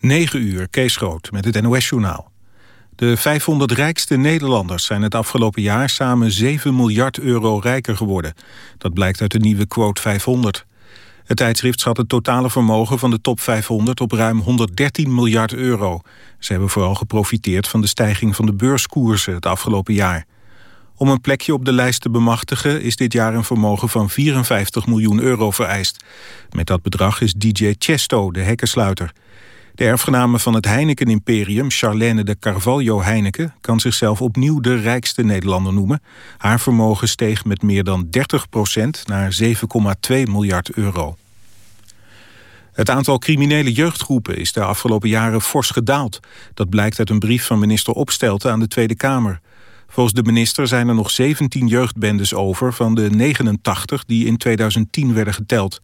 9 uur, Kees Groot, met het NOS-journaal. De 500 rijkste Nederlanders zijn het afgelopen jaar samen 7 miljard euro rijker geworden. Dat blijkt uit de nieuwe quote 500. Het tijdschrift schat het totale vermogen van de top 500 op ruim 113 miljard euro. Ze hebben vooral geprofiteerd van de stijging van de beurskoersen het afgelopen jaar. Om een plekje op de lijst te bemachtigen is dit jaar een vermogen van 54 miljoen euro vereist. Met dat bedrag is DJ Chesto de hekkensluiter. De erfgename van het Heineken-imperium, Charlene de Carvalho Heineken... kan zichzelf opnieuw de rijkste Nederlander noemen. Haar vermogen steeg met meer dan 30% naar 7,2 miljard euro. Het aantal criminele jeugdgroepen is de afgelopen jaren fors gedaald. Dat blijkt uit een brief van minister Opstelten aan de Tweede Kamer. Volgens de minister zijn er nog 17 jeugdbendes over... van de 89 die in 2010 werden geteld.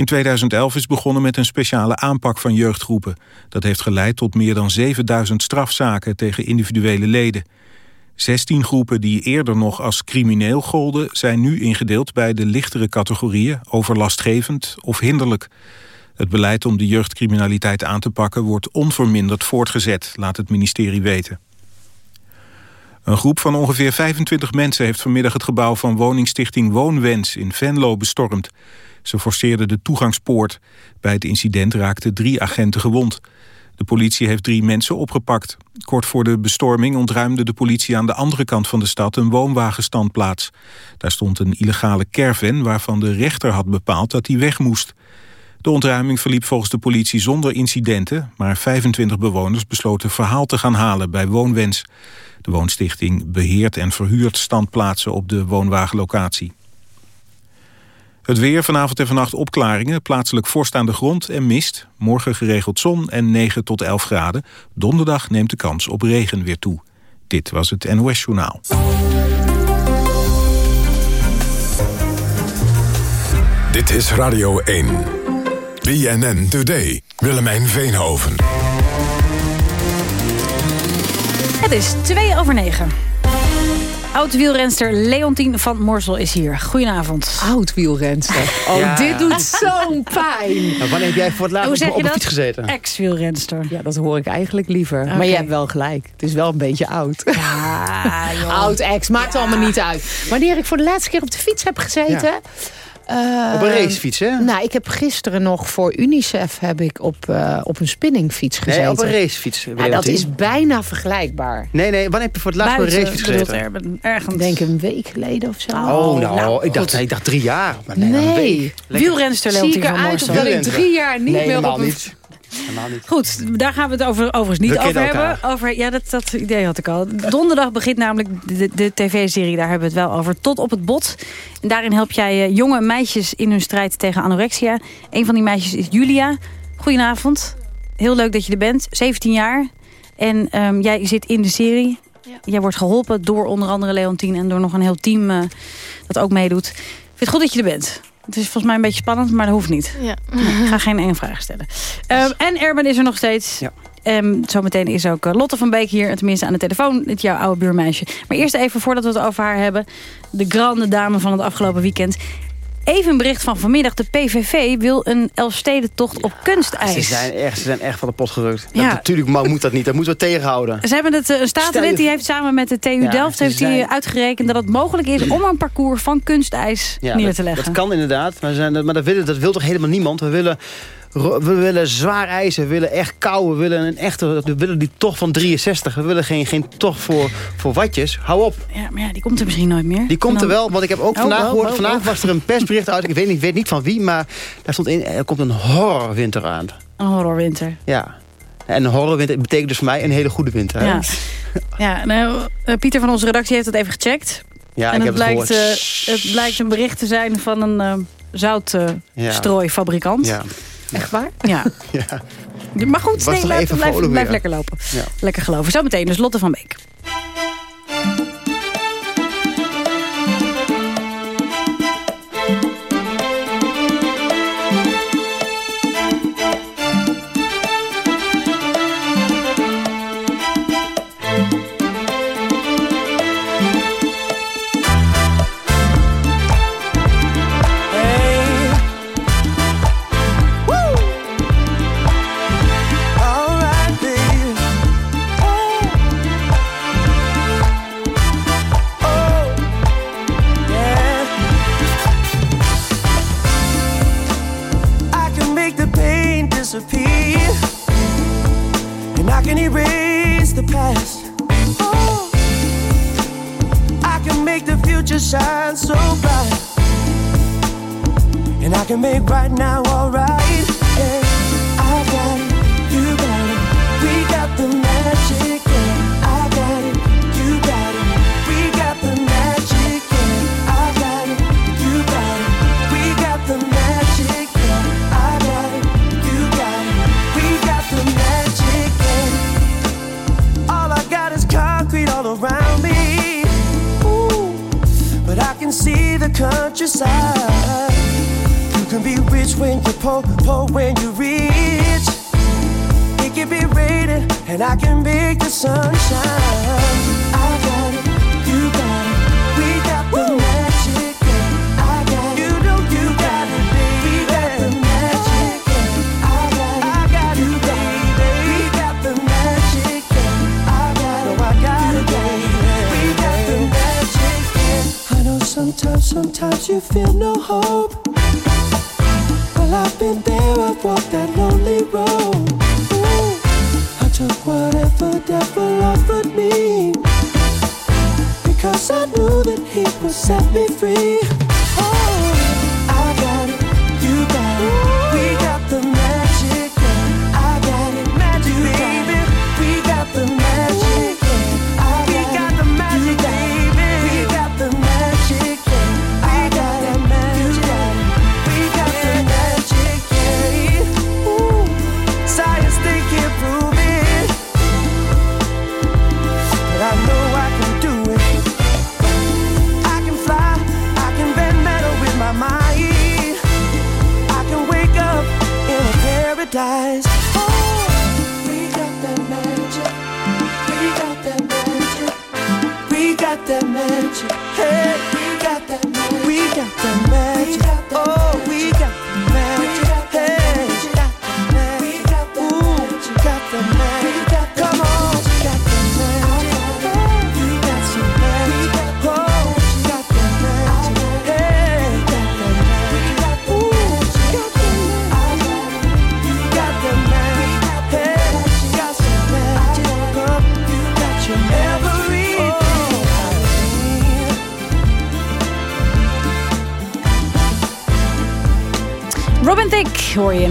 In 2011 is begonnen met een speciale aanpak van jeugdgroepen. Dat heeft geleid tot meer dan 7000 strafzaken tegen individuele leden. 16 groepen die eerder nog als crimineel golden... zijn nu ingedeeld bij de lichtere categorieën... overlastgevend of hinderlijk. Het beleid om de jeugdcriminaliteit aan te pakken... wordt onverminderd voortgezet, laat het ministerie weten. Een groep van ongeveer 25 mensen heeft vanmiddag het gebouw van woningstichting Woonwens in Venlo bestormd. Ze forceerden de toegangspoort. Bij het incident raakten drie agenten gewond. De politie heeft drie mensen opgepakt. Kort voor de bestorming ontruimde de politie aan de andere kant van de stad een woonwagenstandplaats. Daar stond een illegale caravan waarvan de rechter had bepaald dat hij weg moest. De ontruiming verliep volgens de politie zonder incidenten... maar 25 bewoners besloten verhaal te gaan halen bij Woonwens. De woonstichting beheert en verhuurt standplaatsen op de woonwagenlocatie. Het weer, vanavond en vannacht opklaringen, plaatselijk vorst aan de grond en mist. Morgen geregeld zon en 9 tot 11 graden. Donderdag neemt de kans op regen weer toe. Dit was het NOS Journaal. Dit is Radio 1. BNN Today. Willemijn Veenhoven. Het is 2 over 9. Oud-wielrenster Leontien van Morsel is hier. Goedenavond. Oud-wielrenster. Oh, dit doet zo'n pijn. Maar wanneer heb jij voor het laatst op, op een fiets gezeten? Ex-wielrenster. Ja, dat hoor ik eigenlijk liever. Maar je hebt wel gelijk. Het is wel een beetje oud. Ja, Oud-ex, maakt allemaal niet uit. Wanneer ik voor de laatste keer op de fiets heb gezeten... Uh, op een racefiets, hè? Nou, ik heb gisteren nog voor UNICEF heb ik op, uh, op een spinningfiets gezeten. Nee, op een racefiets. Ja, dat is bijna vergelijkbaar. Nee, nee, wanneer heb je voor het laatst op een racefiets gezeten? Ergens. Ik denk een week geleden of zo. Oh, nou, nou ik, dacht, nee, ik dacht drie jaar. Maar nee, nee. Wielrenster Leontien van Morsel. Zie ik eruit of drie jaar niet nee, meer op een... niet. Niet. Goed, daar gaan we het over, overigens niet over hebben. Over, ja, dat, dat idee had ik al. Donderdag begint namelijk de, de tv-serie, daar hebben we het wel over, Tot op het bot. En daarin help jij uh, jonge meisjes in hun strijd tegen anorexia. Een van die meisjes is Julia. Goedenavond. Heel leuk dat je er bent. 17 jaar. En um, jij zit in de serie. Ja. Jij wordt geholpen door onder andere Leontien en door nog een heel team uh, dat ook meedoet. Ik vind het goed dat je er bent. Het is volgens mij een beetje spannend, maar dat hoeft niet. Ja. ik ga geen enge vraag stellen. Um, en Erben is er nog steeds. Ja. Um, zometeen is ook uh, Lotte van Beek hier, tenminste aan de telefoon. Het jouw oude buurmeisje. Maar eerst even, voordat we het over haar hebben. De grande dame van het afgelopen weekend. Even een bericht van vanmiddag. De PVV wil een Elfstedentocht op kunstijs. Ze zijn, echt, ze zijn echt van de pot gerukt. Ja. Dat, natuurlijk moet dat niet. Dat moeten we tegenhouden. Ze hebben het, een statenlid die heeft samen met de TU ja, Delft heeft zijn... die uitgerekend dat het mogelijk is om een parcours van kunstijs neer dat, te leggen. Dat kan inderdaad. Maar, zijn, maar dat, willen, dat wil toch helemaal niemand. We willen we willen zwaar ijs, we willen echt kou, we willen een echte, we willen die tocht van 63. We willen geen, geen tocht voor, voor watjes. Hou op. Ja, maar ja, die komt er misschien nooit meer. Die komt dan... er wel, want ik heb ook oh, vandaag oh, gehoord, oh, vandaag was er een persbericht uit, ik weet niet, weet niet van wie, maar daar stond in, er komt een horrorwinter aan. Een horrorwinter. Ja. En een horrorwinter betekent dus voor mij een hele goede winter. Ja, ja nou, uh, Pieter van onze redactie heeft het even gecheckt. Ja, en ik het, heb blijkt, het, uh, het blijkt een bericht te zijn van een uh, zoutstrooifabrikant. ja. Echt waar? Ja. ja. Maar goed, nee, blijf, blijf, blijf weer. lekker lopen. Ja. Lekker geloven. Zometeen dus Lotte van Beek. Shine so bright. And I can make right now alright. Poor, poor when you're rich. It can be raining, and I can make the sun shine. I got it, you got it, we got the Woo! magic. Yeah. I got it, you know you got it, baby. We got the magic. Yeah. I got it, I got you, baby. We got the magic. Yeah. I got it, I got it, baby. We got the magic. Yeah. I know sometimes, sometimes you feel no hope.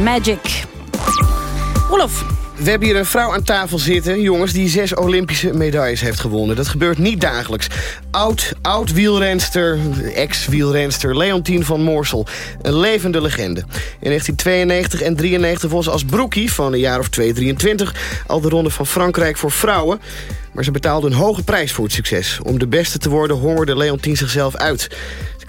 Magic. We hebben hier een vrouw aan tafel zitten, jongens... die zes Olympische medailles heeft gewonnen. Dat gebeurt niet dagelijks. Oud, oud wielrenster, ex-wielrenster Leontien van Moorsel. Een levende legende. In 1992 en 93 was ze als broekie van een jaar of 2, 23... al de ronde van Frankrijk voor vrouwen. Maar ze betaalde een hoge prijs voor het succes. Om de beste te worden hongerde Leontien zichzelf uit.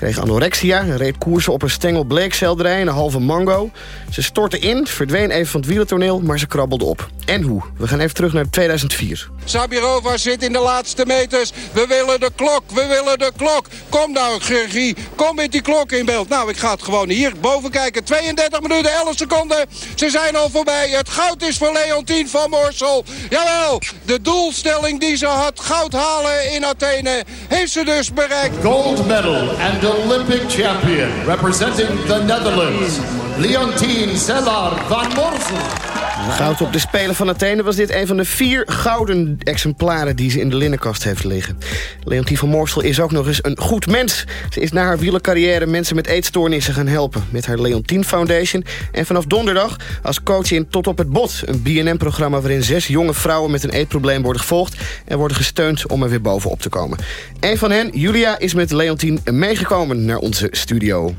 Kreeg anorexia en reed koersen op een stengel bleekselderij en een halve mango. Ze stortte in, verdween even van het wielertoneel, maar ze krabbelde op. En hoe? We gaan even terug naar 2004. Sabirova zit in de laatste meters. We willen de klok, we willen de klok. Kom nou, Gergie, kom met die klok in beeld. Nou, ik ga het gewoon hier boven kijken. 32 minuten, 11 seconden. Ze zijn al voorbij. Het goud is voor Leontien van Moorsel. Jawel, de doelstelling die ze had, goud halen in Athene, heeft ze dus bereikt. Gold medal and Olympic champion representing the Netherlands. Leontine Sellar van Moorsel. Goud op de Spelen van Athene was dit een van de vier gouden exemplaren die ze in de linnenkast heeft liggen. Leontien van Moorsel is ook nog eens een goed mens. Ze is na haar wielercarrière mensen met eetstoornissen gaan helpen met haar Leontien Foundation. En vanaf donderdag als coach in Tot op het Bot, een BNM-programma waarin zes jonge vrouwen met een eetprobleem worden gevolgd en worden gesteund om er weer bovenop te komen. Een van hen, Julia, is met Leontien meegekomen naar onze studio.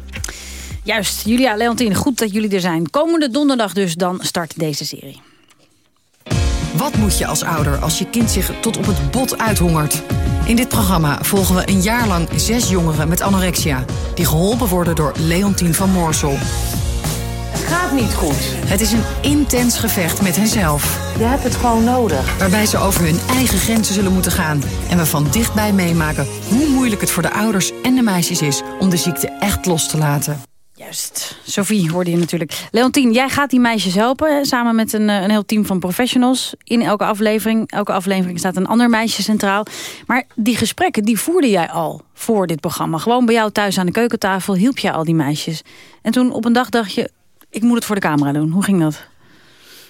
Juist, Julia, Leontien, goed dat jullie er zijn. Komende donderdag dus, dan start deze serie. Wat moet je als ouder als je kind zich tot op het bot uithongert? In dit programma volgen we een jaar lang zes jongeren met anorexia... die geholpen worden door Leontien van Moorsel. Het gaat niet goed. Het is een intens gevecht met henzelf. Je hebt het gewoon nodig. Waarbij ze over hun eigen grenzen zullen moeten gaan. En we van dichtbij meemaken hoe moeilijk het voor de ouders en de meisjes is... om de ziekte echt los te laten. Juist. Sophie hoorde je natuurlijk. Leontien, jij gaat die meisjes helpen. Samen met een, eh, een heel team van professionals. In elke aflevering. Elke aflevering staat een ander meisje centraal. Maar die gesprekken, die voerde jij al voor dit programma. Gewoon bij jou thuis aan de keukentafel hielp jij al die meisjes. En toen op een dag dacht je, ik moet het voor de camera doen. Hoe ging dat?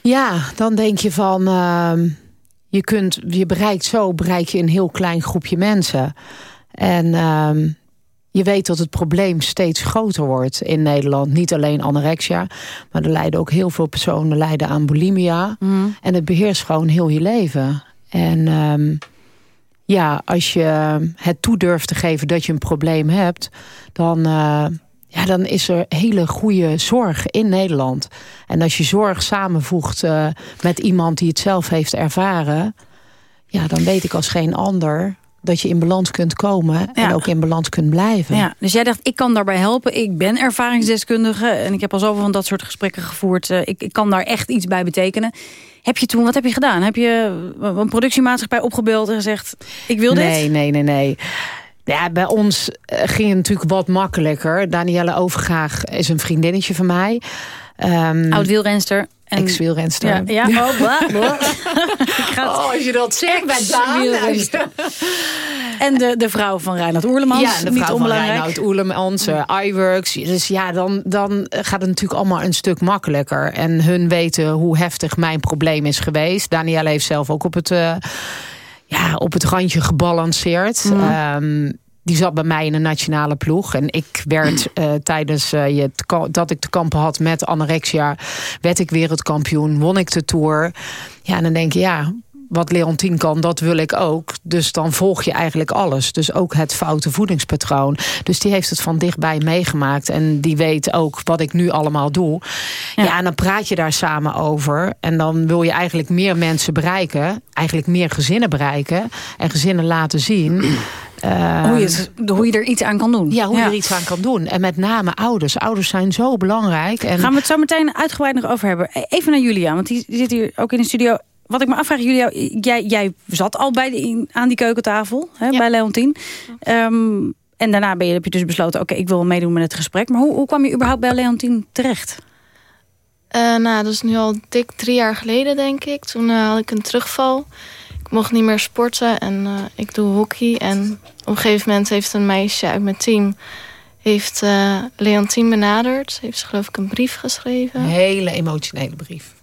Ja, dan denk je van... ehm, je, kunt, je bereikt zo, bereik je een heel klein groepje mensen. En ehm, je weet dat het probleem steeds groter wordt in Nederland. Niet alleen anorexia, maar er lijden ook heel veel personen lijden aan bulimia. En het beheerst gewoon heel je leven. En ehm, ja, als je het toe durft te geven dat je een probleem hebt... dan, eh, ja, dan is er hele goede zorg in Nederland. En als je zorg samenvoegt eh, met iemand die het zelf heeft ervaren... ja, dan weet ik als geen ander dat je in balans kunt komen... en ook in balans kunt blijven. Ja, dus jij dacht, ik kan daarbij helpen. Ik ben ervaringsdeskundige en ik heb al zoveel van dat soort gesprekken gevoerd. Eh, Ik, ik kan daar echt iets bij betekenen. Heb je toen, wat heb je gedaan? Heb je een productiemaatschappij opgebeld en gezegd, ik wil dit? Nee, nee, nee, nee. Ja, bij ons eh, ging het natuurlijk wat makkelijker. Danielle Overgaag is een vriendinnetje van mij. Ehm Oud-wielrenster. En- Ex-wielrenster. Ja, ja, oh, bla, bla. Oh, als je dat zegt. Ex-wielrenster. En de, de vrouw van Reinhard Oerlemans. Ja, de niet vrouw van onbelangrijk. Reinoud Oerlemans, uh, iWorks. Dus ja, dan, dan gaat het natuurlijk allemaal een stuk makkelijker. En hun weten hoe heftig mijn probleem is geweest. Danielle heeft zelf ook op het, uh, ja, op het randje gebalanceerd. Mhm. Um, die zat bij mij in een nationale ploeg. En ik werd uh, tijdens uh, je dat ik te kampen had met anorexia... werd ik wereldkampioen, won ik de Tour. Ja, en dan denk je, ja, wat Leontien kan, dat wil ik ook. Dus dan volg je eigenlijk alles. Dus ook het foute voedingspatroon. Dus die heeft het van dichtbij meegemaakt. En die weet ook wat ik nu allemaal doe. Ja, ja en dan praat je daar samen over. En dan wil je eigenlijk meer mensen bereiken. Eigenlijk meer gezinnen bereiken. En gezinnen laten zien... Uh, hoe, je het, hoe, je er iets aan kan doen. Ja, hoe ja. je er iets aan kan doen. En met name ouders. Ouders zijn zo belangrijk. En... Gaan we het zo meteen uitgebreid nog over hebben. Even naar Julia, want die zit hier ook in de studio. Wat ik me afvraag, Julia, jij, jij zat al bij de, aan die keukentafel hè, ja. bij Leontien. Um, en daarna ben je, heb je dus besloten, oké, okay, ik wil meedoen met het gesprek. Maar hoe, hoe kwam je überhaupt bij Leontien terecht? Uh, nou, dat is nu al dik drie jaar geleden, denk ik. Toen uh, had ik een terugval. Ik mocht niet meer sporten en uh, ik doe hockey. En op een gegeven moment heeft een meisje uit mijn team... heeft uh, Leontien benaderd. Heeft ze geloof ik een brief geschreven. Een hele emotionele brief.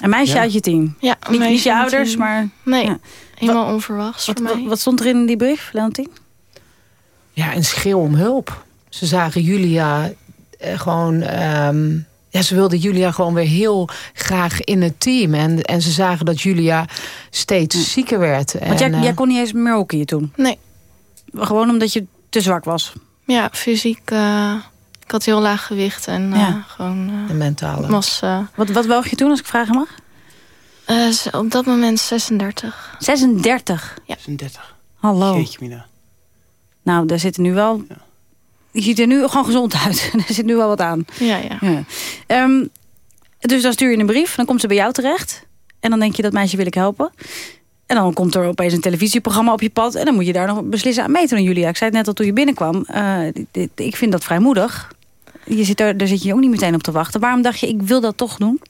Een meisje ja. uit je team? Ja, een niet, niet je ouders, maar... Nee, ja. helemaal wat, onverwachts wat, voor mij. Wat, wat stond er in die brief, Leontien? Ja, een schreeuw om hulp. Ze zagen Julia uh, gewoon... Um, ja, ze wilden Julia gewoon weer heel graag in het team. En, en ze zagen dat Julia steeds ja. zieker werd. Want jij, en, jij kon niet eens meer hockeyen toen? Nee. Gewoon omdat je te zwak was? Ja, fysiek... Uh, ik had heel laag gewicht en uh, ja. gewoon... de mentale. Was, uh, wat, wat woog je toen, als ik vragen mag? Uh, op dat moment 36. 36? Ja. 36. Hallo. Jeetje, Mina. Nou, daar zitten nu wel... Ja. Je ziet er nu gewoon gezond uit. er zit nu wel wat aan. Ja, ja. ja. Um, dus dan stuur je een brief. Dan komt ze bij jou terecht. En dan denk je, dat meisje wil ik helpen. En dan komt er opeens een televisieprogramma op je pad. En dan moet je daar nog beslissen aan meedoen, Julia. Ik zei het net al toen je binnenkwam. Uh, dit, ik vind dat vrijmoedig. Je zit er, daar zit je ook niet meteen op te wachten. Waarom dacht je, ik wil dat toch doen?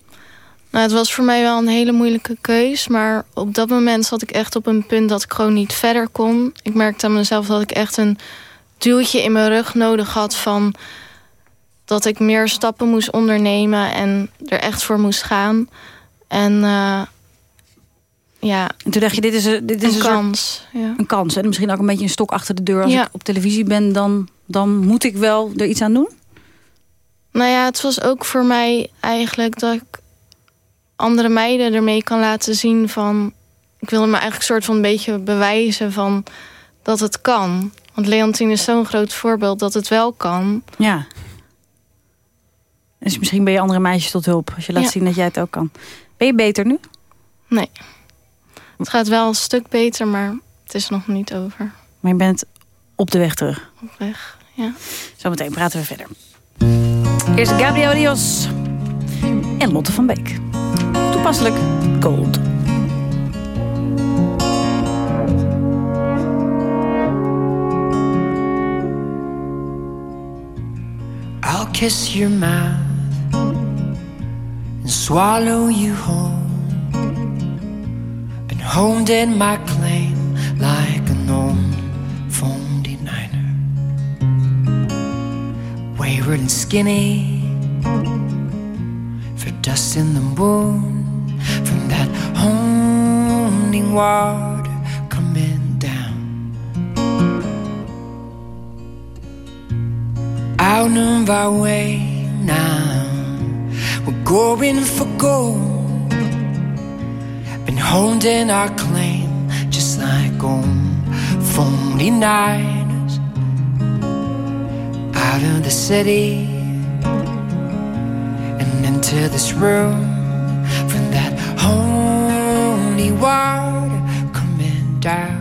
Nou, het was voor mij wel een hele moeilijke keus. Maar op dat moment zat ik echt op een punt dat ik gewoon niet verder kon. Ik merkte aan mezelf dat ik echt een duwtje in mijn rug nodig had van... dat ik meer stappen moest ondernemen en er echt voor moest gaan. En uh, ja... En toen dacht je, dit is, een, dit is een, een kans. Soort, ja. Een kans. En misschien ook een beetje een stok achter de deur. Als ja. ik op televisie ben, dan, dan moet ik wel er iets aan doen? Nou ja, het was ook voor mij eigenlijk dat ik andere meiden ermee kan laten zien van... Ik wilde me eigenlijk soort van een beetje bewijzen van dat het kan. Want Leontine is zo'n groot voorbeeld dat het wel kan. Ja. Dus misschien ben je andere meisjes tot hulp. Als je laat ja. zien dat jij het ook kan. Ben je beter nu? Nee. Het gaat wel een stuk beter, maar het is nog niet over. Maar je bent op de weg terug? Op weg, ja. Zometeen praten we verder. Eerst Gabriel Rios en Lotte van Beek. Toepasselijk Gold. I'll kiss your mouth and swallow you whole. Been honed in my claim like Wayward and skinny for dust in the moon. From that holding water coming down. Out of our way now, we're going for gold. Been holding our claim just like old 49ers out of the city and into this room. From that holy water coming down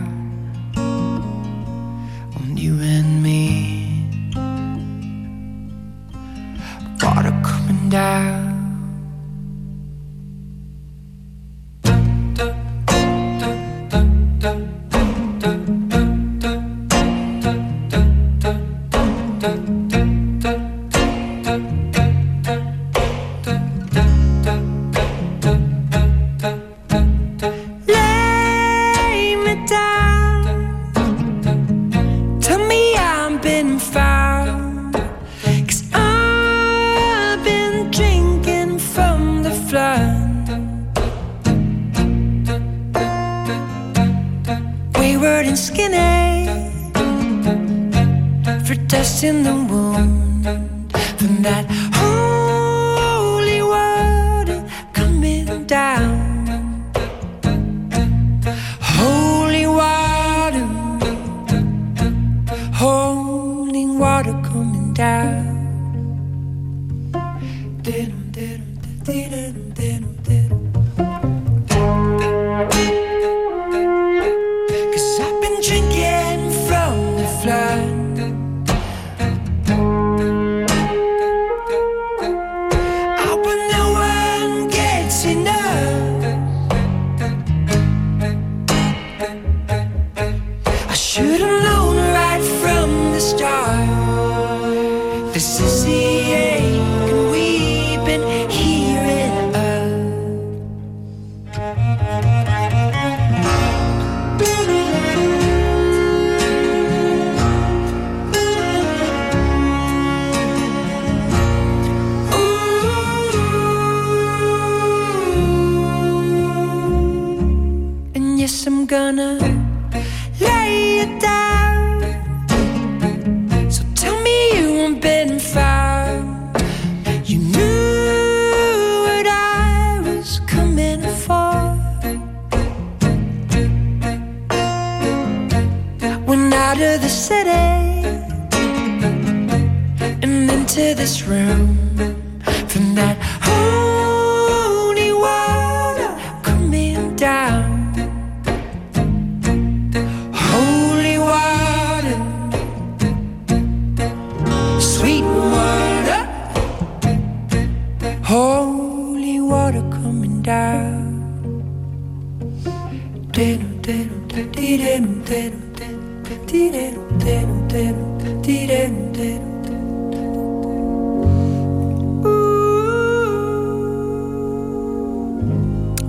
water coming down.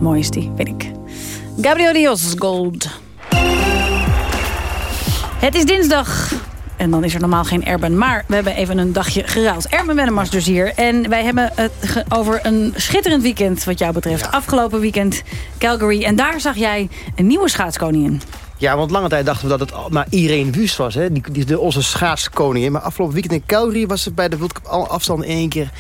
Mooi is die, weet ik. Gabriel Rios, Gold. Het is dinsdag. En dan is er normaal geen Erben. Maar we hebben even een dagje geruild. Erben Wennemars dus hier. En wij hebben het over een schitterend weekend wat jou betreft. Afgelopen weekend Calgary. En daar zag jij een nieuwe schaatskoningin. Ja, want lange tijd dachten we dat het maar Irene Wust was. Hè? Die, die, de, onze schaatskoningin. Maar afgelopen weekend in Calgary was het bij de World Cup alle afstanden in één keer...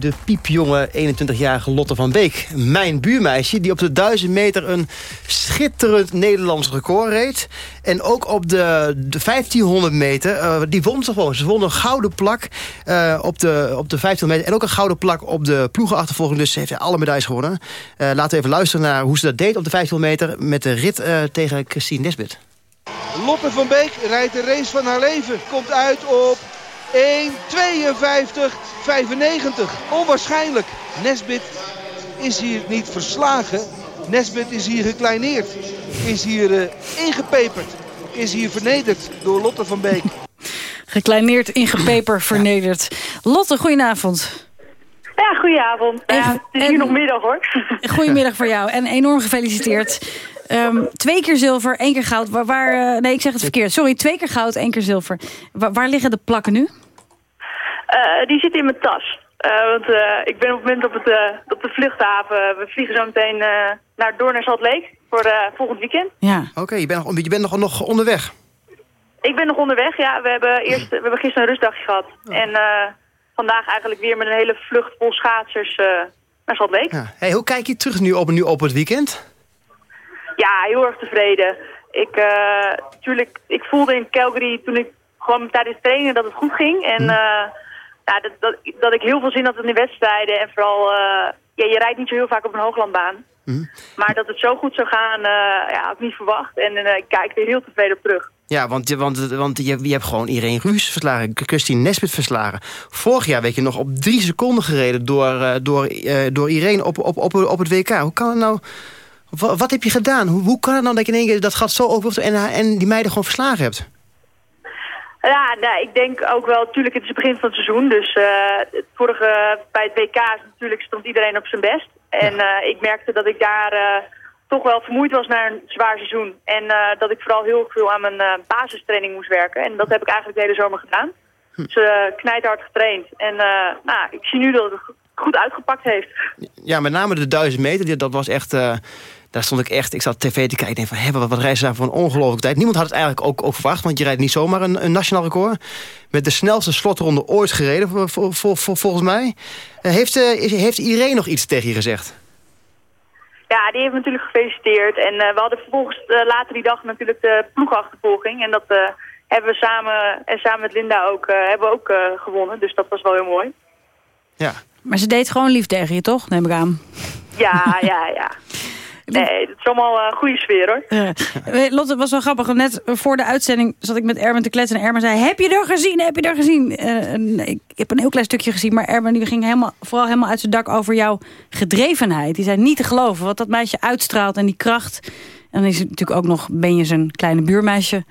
de piepjonge 21-jarige Lotte van Beek. Mijn buurmeisje, die op de 1000 meter een schitterend Nederlands record reed. En ook op de, de 1500 meter, eh, die won ze gewoon. Ze won een gouden plak eh, op, de, op de 1500 meter... en ook een gouden plak op de ploegenachtervolging. Dus ze heeft alle medailles gewonnen. Eh, laten we even luisteren naar hoe ze dat deed op de 1500 meter... met de rit tegen Christine Nesbit. Lotte van Beek rijdt de race van haar leven. Komt uit op 1.52.95. Onwaarschijnlijk. Nesbit is hier niet verslagen. Nesbit is hier gekleineerd. Is hier eh, ingepeperd. Is hier vernederd door Lotte van Beek. Gekleineerd, ingepeper, vernederd. Lotte, goedenavond. Ja, goedenavond. Ja, het is hier nog middag hoor. Goedemiddag voor jou en enorm gefeliciteerd. Ehm, twee keer zilver, één keer goud. Waar, waar, eh, nee, ik zeg het verkeerd. Sorry, twee keer goud, één keer zilver. Waar, waar liggen de plakken nu? Eh, die zit in mijn tas. Eh, want eh, ik ben op het moment op, het, eh, op de vluchthaven. We vliegen zo meteen eh, naar, door naar Salt Lake voor eh, volgend weekend. Ja. Oké, je bent, nog, je bent nog, nog onderweg. Ik ben nog onderweg, ja. We hebben, eerst, we hebben gisteren een rustdagje gehad. En eh, vandaag eigenlijk weer met een hele vlucht vol schaatsers eh, naar Salt Lake. Ja. Hey, hoe kijk je terug nu op, nu op het weekend? Ja, heel erg tevreden. Ik, tuurlijk, ik voelde in Calgary toen ik gewoon tijdens het trainen dat het goed ging. En eh, ja, dat, dat, dat ik heel veel zin had in de wedstrijden. En vooral, eh, ja, je rijdt niet zo heel vaak op een hooglandbaan. Maar dat het zo goed zou gaan, ja, had ik niet verwacht. En ik kijk er heel tevreden op terug. Ja, want, je- want, want je, je hebt gewoon Irene Ruus verslagen, Christine Nesbit verslagen. Vorig jaar werd je nog op drie seconden gereden door, door, door Irene op, op, op, op het WK. Hoe kan het nou... Wat, wat heb je gedaan? Hoe, hoe kan het nou dat je in één keer dat gat zo over en, en die meiden gewoon verslagen hebt? Ja, nou, ik denk ook wel, natuurlijk het is het begin van het seizoen. Dus het vorige, bij het WK natuurlijk stond iedereen op zijn best. En eh, ik merkte dat ik daar eh, toch wel vermoeid was na een zwaar seizoen. En dat ik vooral heel veel aan mijn basistraining moest werken. En dat heb ik eigenlijk de hele zomer gedaan. Dus uh, knijthard getraind. En nou, ik zie nu dat het goed uitgepakt heeft. Ja, met name de 1000 meter, dat was echt... daar stond ik echt, ik zat tv te kijken. Ik denk van, hé, wat, wat rijden ze daar voor een ongelooflijke tijd. Niemand had het eigenlijk ook, ook verwacht, want je rijdt niet zomaar een, een nationaal record. Met de snelste slotronde ooit gereden, volgens mij. Eh, heeft, eh, is- heeft iedereen nog iets tegen je gezegd? Ja, die heeft me natuurlijk gefeliciteerd. En eh, we hadden vervolgens later die dag natuurlijk de ploegachtervolging. En dat eh, hebben we samen, en samen met Linda ook, eh, hebben we ook eh, gewonnen. Dus dat was wel heel mooi. Ja. Maar ze deed gewoon lief tegen je, toch? Neem ik aan. Ja, ja, ja. Nee, het is allemaal een goede sfeer hoor. Ja. Eh, Lotte, het was wel grappig. Net voor de uitzending zat ik met Erben te kletsen. En Erben zei, heb je er gezien? Heb je er gezien? Eh, ik heb een heel klein stukje gezien. Maar Erben die ging helemaal, vooral helemaal uit zijn dak over jouw gedrevenheid. Die zei niet te geloven wat dat meisje uitstraalt en die kracht. En dan is het natuurlijk ook nog, ben je zijn kleine buurmeisje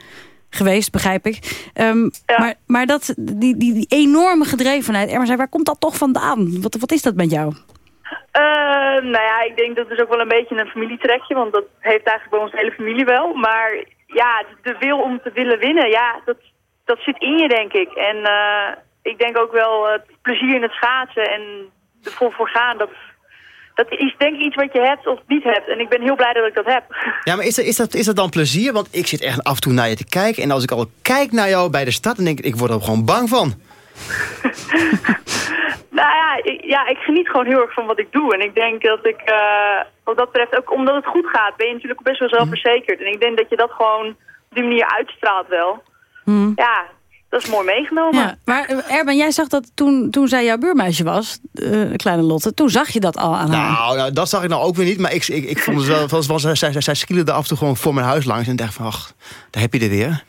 geweest, begrijp ik. Ehm, Maar, maar dat, die, die, die enorme gedrevenheid. Erben zei, waar komt dat toch vandaan? Wat, wat is dat met jou? Eh, nou ja, ik denk dat is ook wel een beetje een familietrekje. Want dat heeft eigenlijk bij onze hele familie wel. Maar ja, de wil om te willen winnen, ja, dat, dat zit in je denk ik. En eh, ik denk ook wel het plezier in het schaatsen en ervoor voor gaan. Dat, dat is denk ik iets wat je hebt of niet hebt. En ik ben heel blij dat ik dat heb. Ja, maar is dat, is, dat, is dat dan plezier? Want ik zit echt af en toe naar je te kijken. En als ik al kijk naar jou bij de stad, dan denk ik, ik word er gewoon bang van. Nou ja ik, ja, ik geniet gewoon heel erg van wat ik doe. En ik denk dat ik, eh, wat dat betreft, ook omdat het goed gaat, ben je natuurlijk best wel zelfverzekerd. En ik denk dat je dat gewoon op die manier uitstraalt wel. Ja, dat is mooi meegenomen. Ja, maar eh, Erben, jij zag dat toen, toen zij jouw buurmeisje was, eh, kleine Lotte. Toen zag je dat al aan haar. Nou, nou, dat zag ik nou ook weer niet. Maar ik, ik, ik vond het wel... Van, zij, zij, zij skielde af en toe gewoon voor mijn huis langs. En dacht van, ach, daar heb je er weer.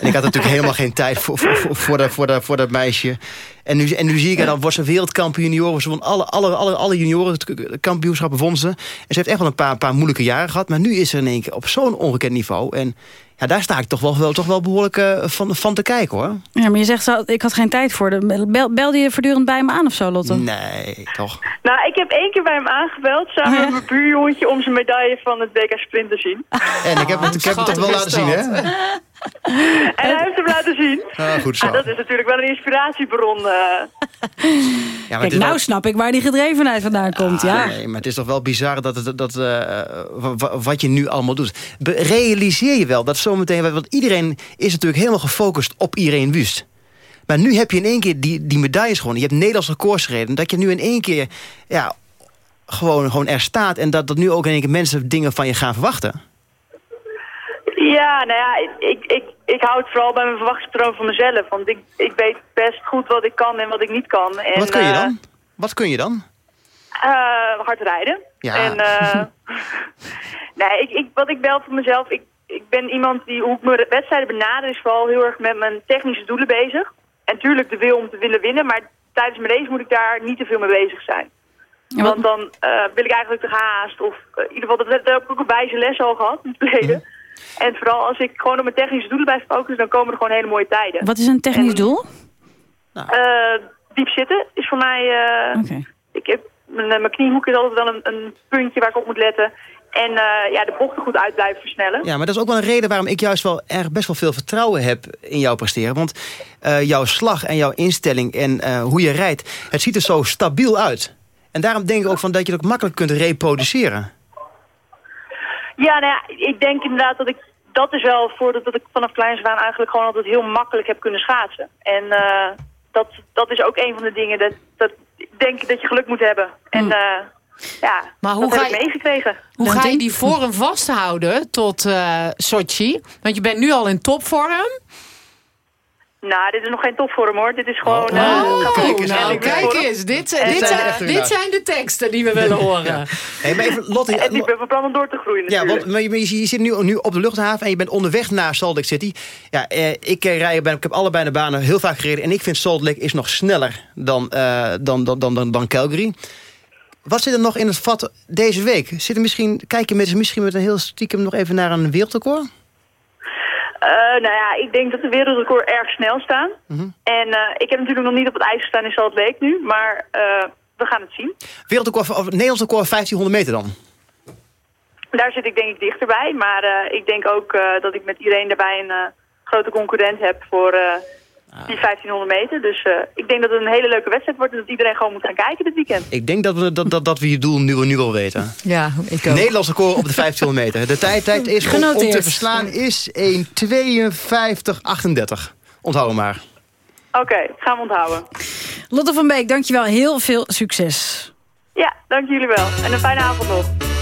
En ik had natuurlijk helemaal geen tijd voor, voor, voor, voor, dat, voor, dat, voor dat meisje. En nu, en nu zie ik haar, dan wordt ze wereldkampioen junioren. Ze won alle, alle, alle, alle junioren kampioenschappen won ze. En ze heeft echt wel een paar, paar moeilijke jaren gehad. Maar nu is ze in één keer op zo'n ongekend niveau. En ja, daar sta ik toch wel, wel, toch wel behoorlijk eh, van, van te kijken, hoor. Ja, maar je zegt, zo, ik had geen tijd voor. De, bel, belde je voortdurend bij me aan of zo, Lotte? Nee, toch? Nou, ik heb één keer bij hem aangebeld, samen met mijn buurjongetje, om zijn medaille van het WK Sprint te zien. En ik heb het, ik heb het toch wel laten zien, hè? En hij heeft hem laten zien. Ah, goed zo. Ah, dat is natuurlijk wel een inspiratiebron. eh. Ja, Kijk, nou wel- snap ik waar die gedrevenheid vandaan komt, ja. Nee, maar het is toch wel bizar dat, het, dat, eh, wa- wa- wat je nu allemaal doet. Be- realiseer je wel dat zometeen... Want iedereen is natuurlijk helemaal gefocust op Irene Wust. Maar nu heb je in één keer die, die medailles gewonnen. Je hebt Nederlands records gereden. Dat je nu in één keer ja, gewoon, gewoon er staat. En dat, dat nu ook in één keer mensen dingen van je gaan verwachten. Ja, nou ja, ik, ik, ik hou het vooral bij mijn verwachtingspatroon van mezelf. Want ik, ik weet best goed wat ik kan en wat ik niet kan. En, wat kun je eh, dan? Wat kun je dan? eh, hard rijden. Ja. En, eh, nee, ik, ik, wat ik wel voor mezelf... Ik, ik ben iemand die, hoe ik mijn wedstrijden benader... is vooral heel erg met mijn technische doelen bezig. En tuurlijk de wil om te willen winnen... maar tijdens mijn race moet ik daar niet te veel mee bezig zijn. Want dan eh, wil ik eigenlijk te haast. Of eh, in ieder geval, dat, dat heb ik ook een wijze les al gehad in het verleden. En vooral als ik gewoon op mijn technische doelen blijf focussen... dan komen er gewoon hele mooie tijden. Wat is een technisch doel? Eh, diep zitten is voor mij... eh, Oké. ik heb, mijn, mijn kniehoek is altijd wel een, een puntje waar ik op moet letten. En eh, ja, de bochten goed uit blijven versnellen. Ja, maar dat is ook wel een reden waarom ik juist wel erg best wel veel vertrouwen heb in jouw presteren. Want eh, jouw slag en jouw instelling en eh, hoe je rijdt, het ziet er zo stabiel uit. En daarom denk ik ook van dat je het ook makkelijk kunt reproduceren. Ja, nou ja, ik denk inderdaad dat ik... Dat is wel voordat dat ik vanaf kleins af aan eigenlijk gewoon altijd heel makkelijk heb kunnen schaatsen. En dat, dat is ook een van de dingen dat, dat ik denk dat je geluk moet hebben. En eh, ja, Maar hoe dat ga heb ik je- meegekregen. Hoe ga je die vorm vasthouden tot eh Sochi? Want je bent nu al in topvorm. Nou, dit is nog geen topvorm hoor. Dit is gewoon... eh, Oh, kijk kijk, nou, kijk eens. Dit, En, dit, zijn, dit zijn de teksten die we willen horen. Hey, maar even, Lotte, En ik ben van plan om door te groeien Ja, natuurlijk. want maar je, je zit nu, nu op de luchthaven en je bent onderweg naar Salt Lake City. Ja, eh, ik, eh, rij, ben, ik heb allebei de banen heel vaak gereden. En ik vind Salt Lake is nog sneller dan, eh, dan, dan, dan, dan, dan Calgary. Wat zit er nog in het vat deze week? Zit er misschien, kijk je met, misschien met een heel stiekem nog even naar een wereldrecord? Eh, nou ja, ik denk dat de wereldrecord erg snel staan. Mhm. En eh, ik heb natuurlijk nog niet op het ijs gestaan in Salt Lake nu, maar eh, we gaan het zien. Wereldrecord, of Nederlands record 1500 meter dan? Daar zit ik denk ik dichterbij, maar ik denk ook dat ik met iedereen daarbij een grote concurrent heb voor die 1500 meter. Dus eh, ik denk dat het een hele leuke wedstrijd wordt en dat iedereen gewoon moet gaan kijken dit weekend. Ik denk dat we, dat, dat, dat we je doel nu, nu al weten. Ja, ik ook. Nederlands record op de 1500 meter. De tijdtijd is om, om te verslaan is 1.52.38. Onthoud hem maar. Oké, gaan we onthouden. Lotte van Beek, dankjewel. Heel veel succes. Ja, dank jullie wel. En een fijne avond nog.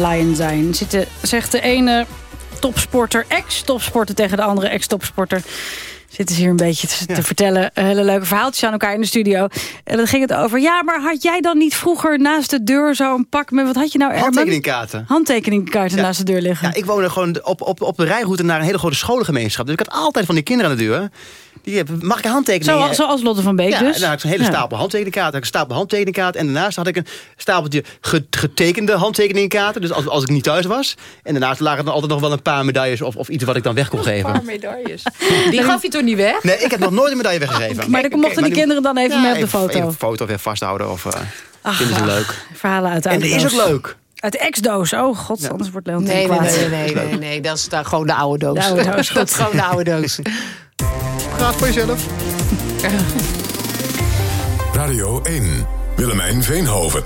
Iron Lion zijn. Zitten, zegt de ene topsporter, ex-topsporter tegen de andere ex-topsporter. Zitten ze hier een beetje te, te vertellen. Hele leuke verhaaltjes aan elkaar in de studio. En dan ging het over... Ja, maar had jij dan niet vroeger naast de deur zo'n pak met... Wat had je nou, Erben? Handtekeningkaarten. Handtekeningkaarten naast de deur liggen. Ja, ik woonde gewoon op, op, op de rijroute naar een hele grote scholengemeenschap. Dus ik had altijd van die kinderen aan de deur. Die hebben, mag ik een handtekening? Zo, zoals Lotte van Beek ja, dus? en dan had ik zo'n hele Ja. stapel handtekeningkaarten. Had ik een stapel handtekeningkaarten. En daarnaast had ik een stapeltje ge- getekende handtekeningkaarten. Dus als, als ik niet thuis was. En daarnaast lagen er altijd nog wel een paar medailles of, of iets wat ik dan weg kon geven. medailles. Die gaf je toch niet weg? Nee, ik heb nog nooit een medaille weggegeven. Maar dan mochten die kinderen dan even Ja, mee op de foto. Even een foto weer vasthouden. Of, uh, Ach, vinden ze ach, leuk. Verhalen uit de En is ook leuk. Uit de ex-doos. Oh god, anders wordt Leon Nee, nee, kwaad. nee, nee, nee, nee, dat is daar gewoon de oude doos. De oude doos, Dat is gewoon de oude doos. Praat voor jezelf. Radio 1. Willemijn Veenhoven.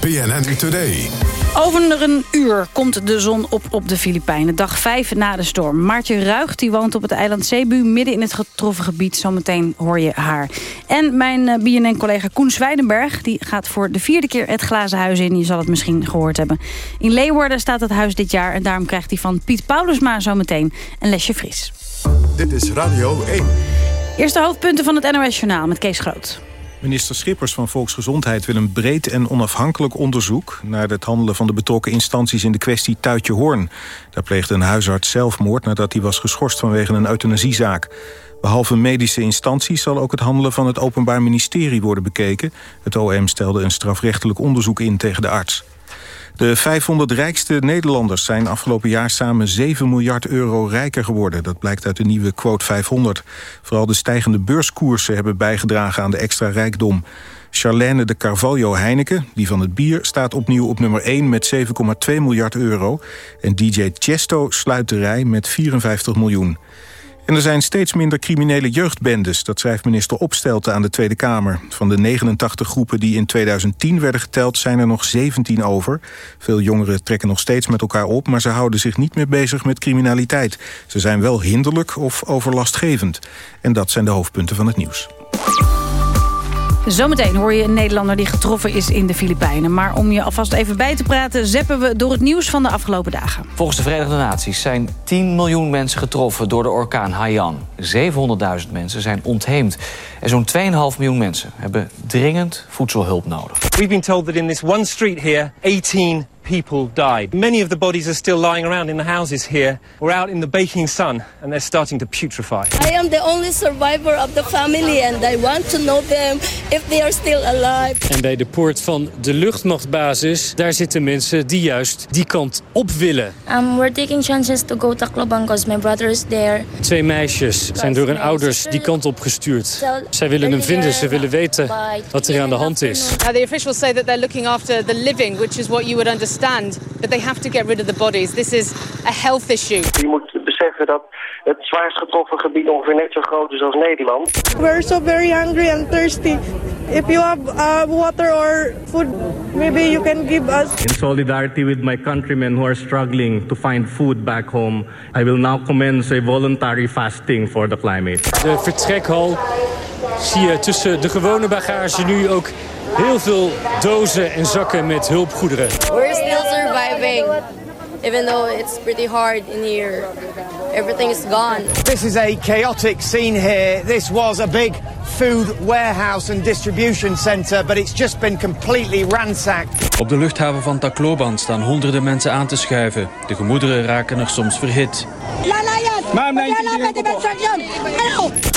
PNN Today. Over een uur komt de zon op op de Filipijnen. Dag 5 na de storm. Maartje Ruig die woont op het eiland Cebu... midden in het getroffen gebied. Zometeen hoor je haar. En mijn eh, BNN-collega Koen Zwijdenberg... die gaat voor de vierde keer het glazen huis in. Je zal het misschien gehoord hebben. In Leeuwarden staat het huis dit jaar... en daarom krijgt hij van Piet Paulusma zometeen een lesje fris. Dit is Radio 1. Eerste hoofdpunten van het NOS Journaal met Kees Groot. Minister Schippers van Volksgezondheid wil een breed en onafhankelijk onderzoek... naar het handelen van de betrokken instanties in de kwestie Tuitje Hoorn. Daar pleegde een huisarts zelfmoord nadat hij was geschorst vanwege een euthanasiezaak. Behalve medische instanties zal ook het handelen van het Openbaar Ministerie worden bekeken. Het OM stelde een strafrechtelijk onderzoek in tegen de arts. De 500 rijkste Nederlanders zijn afgelopen jaar samen 7 miljard euro rijker geworden. Dat blijkt uit de nieuwe quote 500. Vooral de stijgende beurskoersen hebben bijgedragen aan de extra rijkdom. Charlène de Carvalho Heineken, die van het bier, staat opnieuw op nummer 1 met 7,2 miljard euro. En DJ Chesto sluit de rij met 54 miljoen. En er zijn steeds minder criminele jeugdbendes. Dat schrijft minister Opstelten aan de Tweede Kamer. Van de 89 groepen die in 2010 werden geteld... zijn er nog 17 over. Veel jongeren trekken nog steeds met elkaar op... maar ze houden zich niet meer bezig met criminaliteit. Ze zijn wel hinderlijk of overlastgevend. En dat zijn de hoofdpunten van het nieuws. Zometeen hoor je een Nederlander die getroffen is in de Filipijnen. Maar om je alvast even bij te praten... zeppen we door het nieuws van de afgelopen dagen. Volgens de Verenigde Naties zijn 10 miljoen mensen getroffen door de orkaan Haiyan. 700.000 mensen zijn ontheemd. En zo'n 2,5 miljoen mensen hebben dringend voedselhulp nodig. We've been told that in this one street here, 18 people died. Many of the bodies are still lying around in the houses here or out in the baking sun, and they're starting to putrefy. I am the only survivor of the family and I want to know them if they are still alive. En bij de poort van de luchtmachtbasis, daar zitten mensen die juist die kant op willen. Um, we're taking chances to go Tacloban because my brother is there. Twee meisjes zijn door hun ouders die kant op gestuurd. Zij willen hem vinden, ze willen weten wat er aan de hand is. Now, the officials say that they're looking after the living, which is what you would understand. But they have to get rid of the bodies. This is a health issue. Je moet beseffen dat het zwaarst getroffen gebied ongeveer net zo groot is als Nederland. We're so very hungry and thirsty. If you have uh, water or food, maybe you can give us. In solidarity with my countrymen who are struggling to find food back home, I will now commence a voluntary fasting for the climate. De vertrekhal zie je tussen de gewone bagage nu ook heel veel dozen en zakken met hulpgoederen. We're still surviving, even though it's pretty hard in here. Everything is gone. This is a chaotic scene here. This was a big food warehouse and distribution center, but it's just been completely ransacked. Op de luchthaven van Tacloban staan honderden mensen aan te schuiven. De gemoederen raken er soms verhit.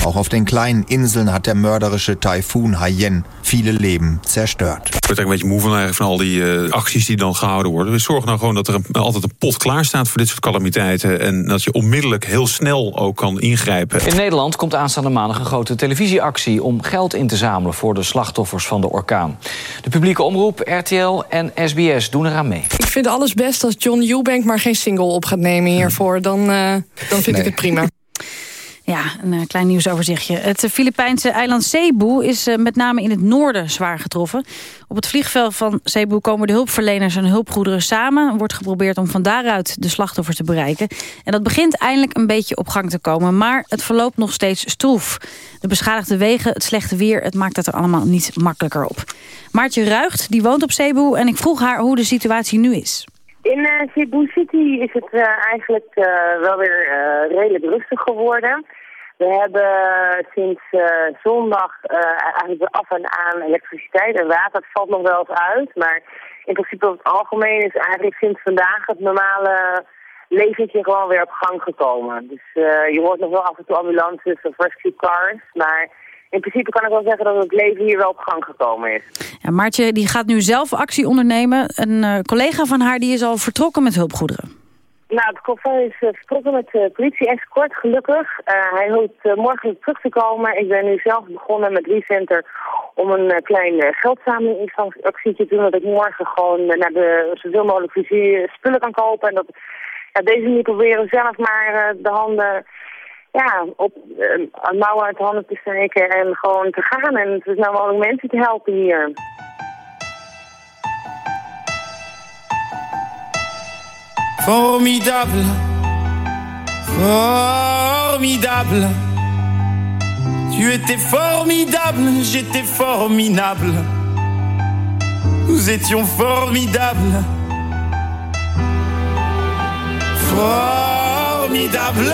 Auch auf den kleinen Inseln hat der mörderische Taifun Haiyan viele Leben zerstört. Ik word eigenlijk een beetje moe van, eigenlijk van al die eh, acties die dan gehouden worden. Dus zorg nou gewoon dat er een- altijd een pot klaar staat voor dit soort calamiteiten. En dat je onmiddellijk heel snel ook kan ingrijpen. In Nederland komt aanstaande maandag een grote televisieactie... om geld in te zamelen voor de slachtoffers van de orkaan. De publieke omroep, RTL en SBS doen eraan mee. Ik vind alles best als John Eubank maar geen single op gaat nemen hiervoor. Dan, eh, dan vind ik het prima. Ja, een eh, klein nieuwsoverzichtje. Het Filipijnse eiland Cebu is eh, met name in het noorden zwaar getroffen. Op het vliegveld van Cebu komen de hulpverleners en hulpgoederen samen. Er wordt geprobeerd om van daaruit de slachtoffers te bereiken. En dat begint eindelijk een beetje op gang te komen. Maar het verloopt nog steeds stroef. De beschadigde wegen, het slechte weer, het maakt het er allemaal niet makkelijker op. Maartje Ruigt, die woont op Cebu. En ik vroeg haar hoe de situatie nu is. In eh, Cebu City is het eh, eigenlijk eh, wel weer redelijk rustig geworden. We hebben sinds zondag eigenlijk af en aan elektriciteit en water. Het valt nog wel eens uit, maar in principe op het algemeen is eigenlijk sinds vandaag het normale leventje gewoon weer op gang gekomen. Dus je hoort nog wel af en toe ambulances of rescue cars, maar in principe kan ik wel zeggen dat het leven hier wel op gang gekomen is. Ja, Maartje die gaat nu zelf actie ondernemen. Een eh, collega van haar die is al vertrokken met hulpgoederen. Nou, het koffer is uh, vertrokken met uh, politie-escort, gelukkig. Uh, hij hoopt morgen terug te komen. Ik ben nu zelf begonnen met WeCenter om een klein geldzamelingactie te doen. Dat ik morgen gewoon naar de zoveel mogelijk spullen kan kopen. En dat ja, deze manier proberen zelf maar de handen ja, op uh, mouwen uit de handen te steken en gewoon te gaan. En dus nou mogelijk mensen te helpen hier. Formidable, formidable. Tu étais formidable, j'étais formidable. Nous étions formidables. Formidable.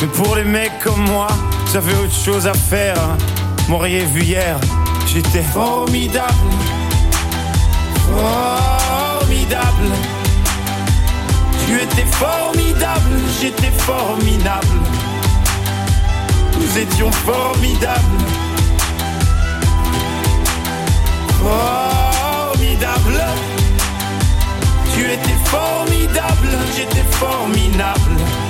Mais pour les mecs comme moi, j'avais autre chose à faire. Hein. M'auriez vu hier, j'étais formidable. Formidable. Tu étais formidable, j'étais formidable. Nous étions formidables. Formidable. Tu étais formidable, j'étais formidable.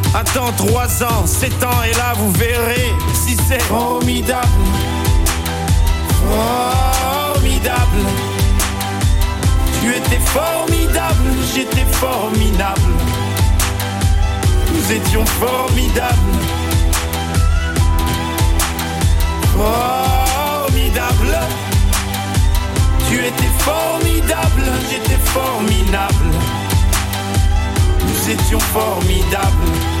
Attends 3 ans, 7 ans et là vous verrez Si c'est formidable. Formidable. Tu étais formidable, j'étais formidable. Nous étions formidables. Formidable. Tu étais formidable, j'étais formidable. Nous étions formidables.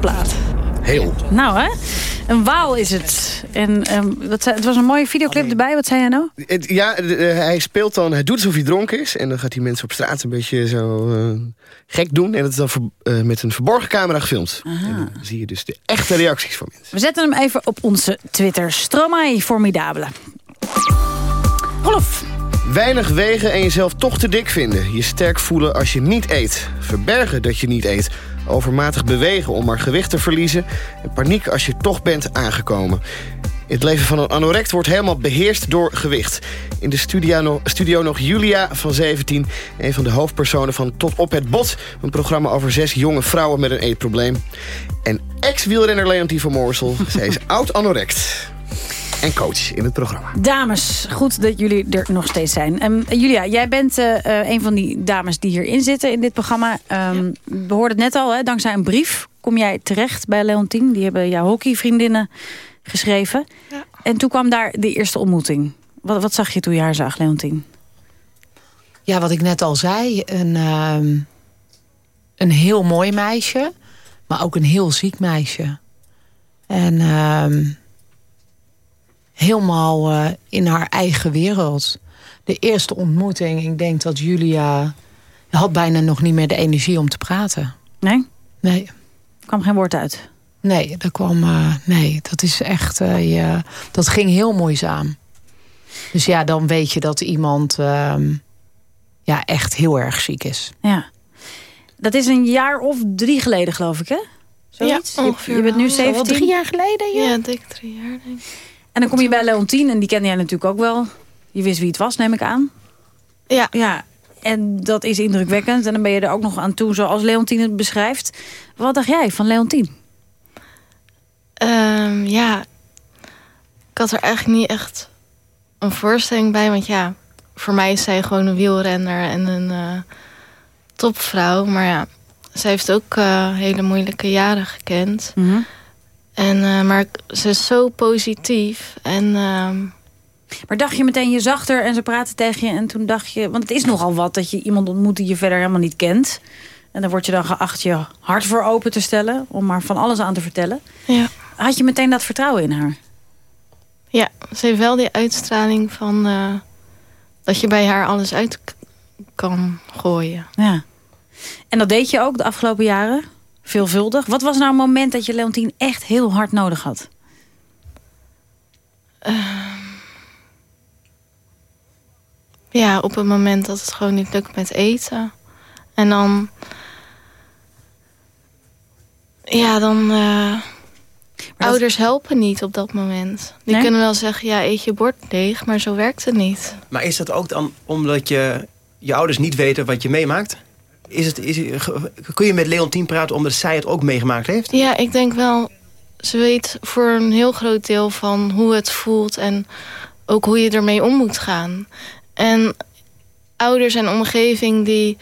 Plaat. Heel. Nou hè, een waal is het. En um, wat, het was een mooie videoclip erbij. Wat zei jij nou? Het, ja, de, de, hij speelt dan, hij doet alsof hij dronken is. En dan gaat hij mensen op straat een beetje zo uh, gek doen. En dat is dan ver, uh, met een verborgen camera gefilmd. Aha. En dan zie je dus de echte reacties van mensen. We zetten hem even op onze Twitter. Stromae Formidabele. Rolf. Weinig wegen en jezelf toch te dik vinden. Je sterk voelen als je niet eet. Verbergen dat je niet eet. Overmatig bewegen om maar gewicht te verliezen. En paniek als je toch bent aangekomen. Het leven van een anorect wordt helemaal beheerst door gewicht. In de studio nog, Julia van 17, een van de hoofdpersonen van Tot op het bot. Een programma over zes jonge vrouwen met een eetprobleem. En ex-wielrenner Leontien van Moorsel. Zij is oud-anorect en coach in het programma. Dames, goed dat jullie er nog steeds zijn. Um, Julia, jij bent uh, een van die dames die hierin zitten in dit programma. Um, We hoorden het net al, hè, dankzij een brief kom jij terecht bij Leontien. Die hebben jouw hockeyvriendinnen geschreven. Ja. En toen kwam daar de eerste ontmoeting. Wat, wat zag je toen je haar zag, Leontien? Ja, wat ik net al zei. Een, uh, een heel mooi meisje. Maar ook een heel ziek meisje. En uh, helemaal uh, in haar eigen wereld. De eerste ontmoeting, ik denk dat Julia... had bijna nog niet meer de energie om te praten. Nee? Nee. Er kwam geen woord uit? Nee, dat kwam... Uh, nee, dat is echt... Uh, ja, dat ging heel moeizaam. Dus ja, dan weet je dat iemand... Uh, ja, echt heel erg ziek is. Ja. Dat is een jaar of drie geleden, geloof ik, hè? Zoiets? Ja, ongeveer. Je bent nu 17? drie jaar geleden, ja? Ja, dik drie jaar, denk ik. En dan kom je bij Leontien, en die kende jij natuurlijk ook wel. Je wist wie het was, neem ik aan. Ja. Ja, en dat is indrukwekkend. En dan ben je er ook nog aan toe, zoals Leontien het beschrijft. Wat dacht jij van Leontien? Um, ja, ik had er eigenlijk niet echt een voorstelling bij. Want ja, voor mij is zij gewoon een wielrenner en een uh, topvrouw. Maar ja, zij heeft ook uh, hele moeilijke jaren gekend. Mm -hmm. En, uh, maar ze is zo positief. En, uh... Maar dacht je meteen, je zag er en ze praten tegen je... en toen dacht je, want het is nogal wat dat je iemand ontmoet... die je verder helemaal niet kent. En dan word je dan geacht je hart voor open te stellen... om maar van alles aan te vertellen. Ja. Had je meteen dat vertrouwen in haar? Ja, ze heeft wel die uitstraling van... Uh, dat je bij haar alles uit kan gooien. Ja. En dat deed je ook de afgelopen jaren? Veelvuldig. Wat was nou een moment dat je Leontien echt heel hard nodig had? Uh, ja, op het moment dat het gewoon niet lukt met eten. En dan... Ja, dan... Uh, ouders helpen niet op dat moment. Die Nee? kunnen wel zeggen, ja, eet je bord leeg, maar zo werkt het niet. Maar is dat ook dan omdat je, je ouders niet weten wat je meemaakt? Is het, is, kun je met Leontien praten omdat zij het ook meegemaakt heeft? Ja, ik denk wel, ze weet voor een heel groot deel van hoe het voelt... en ook hoe je ermee om moet gaan. En ouders en omgeving die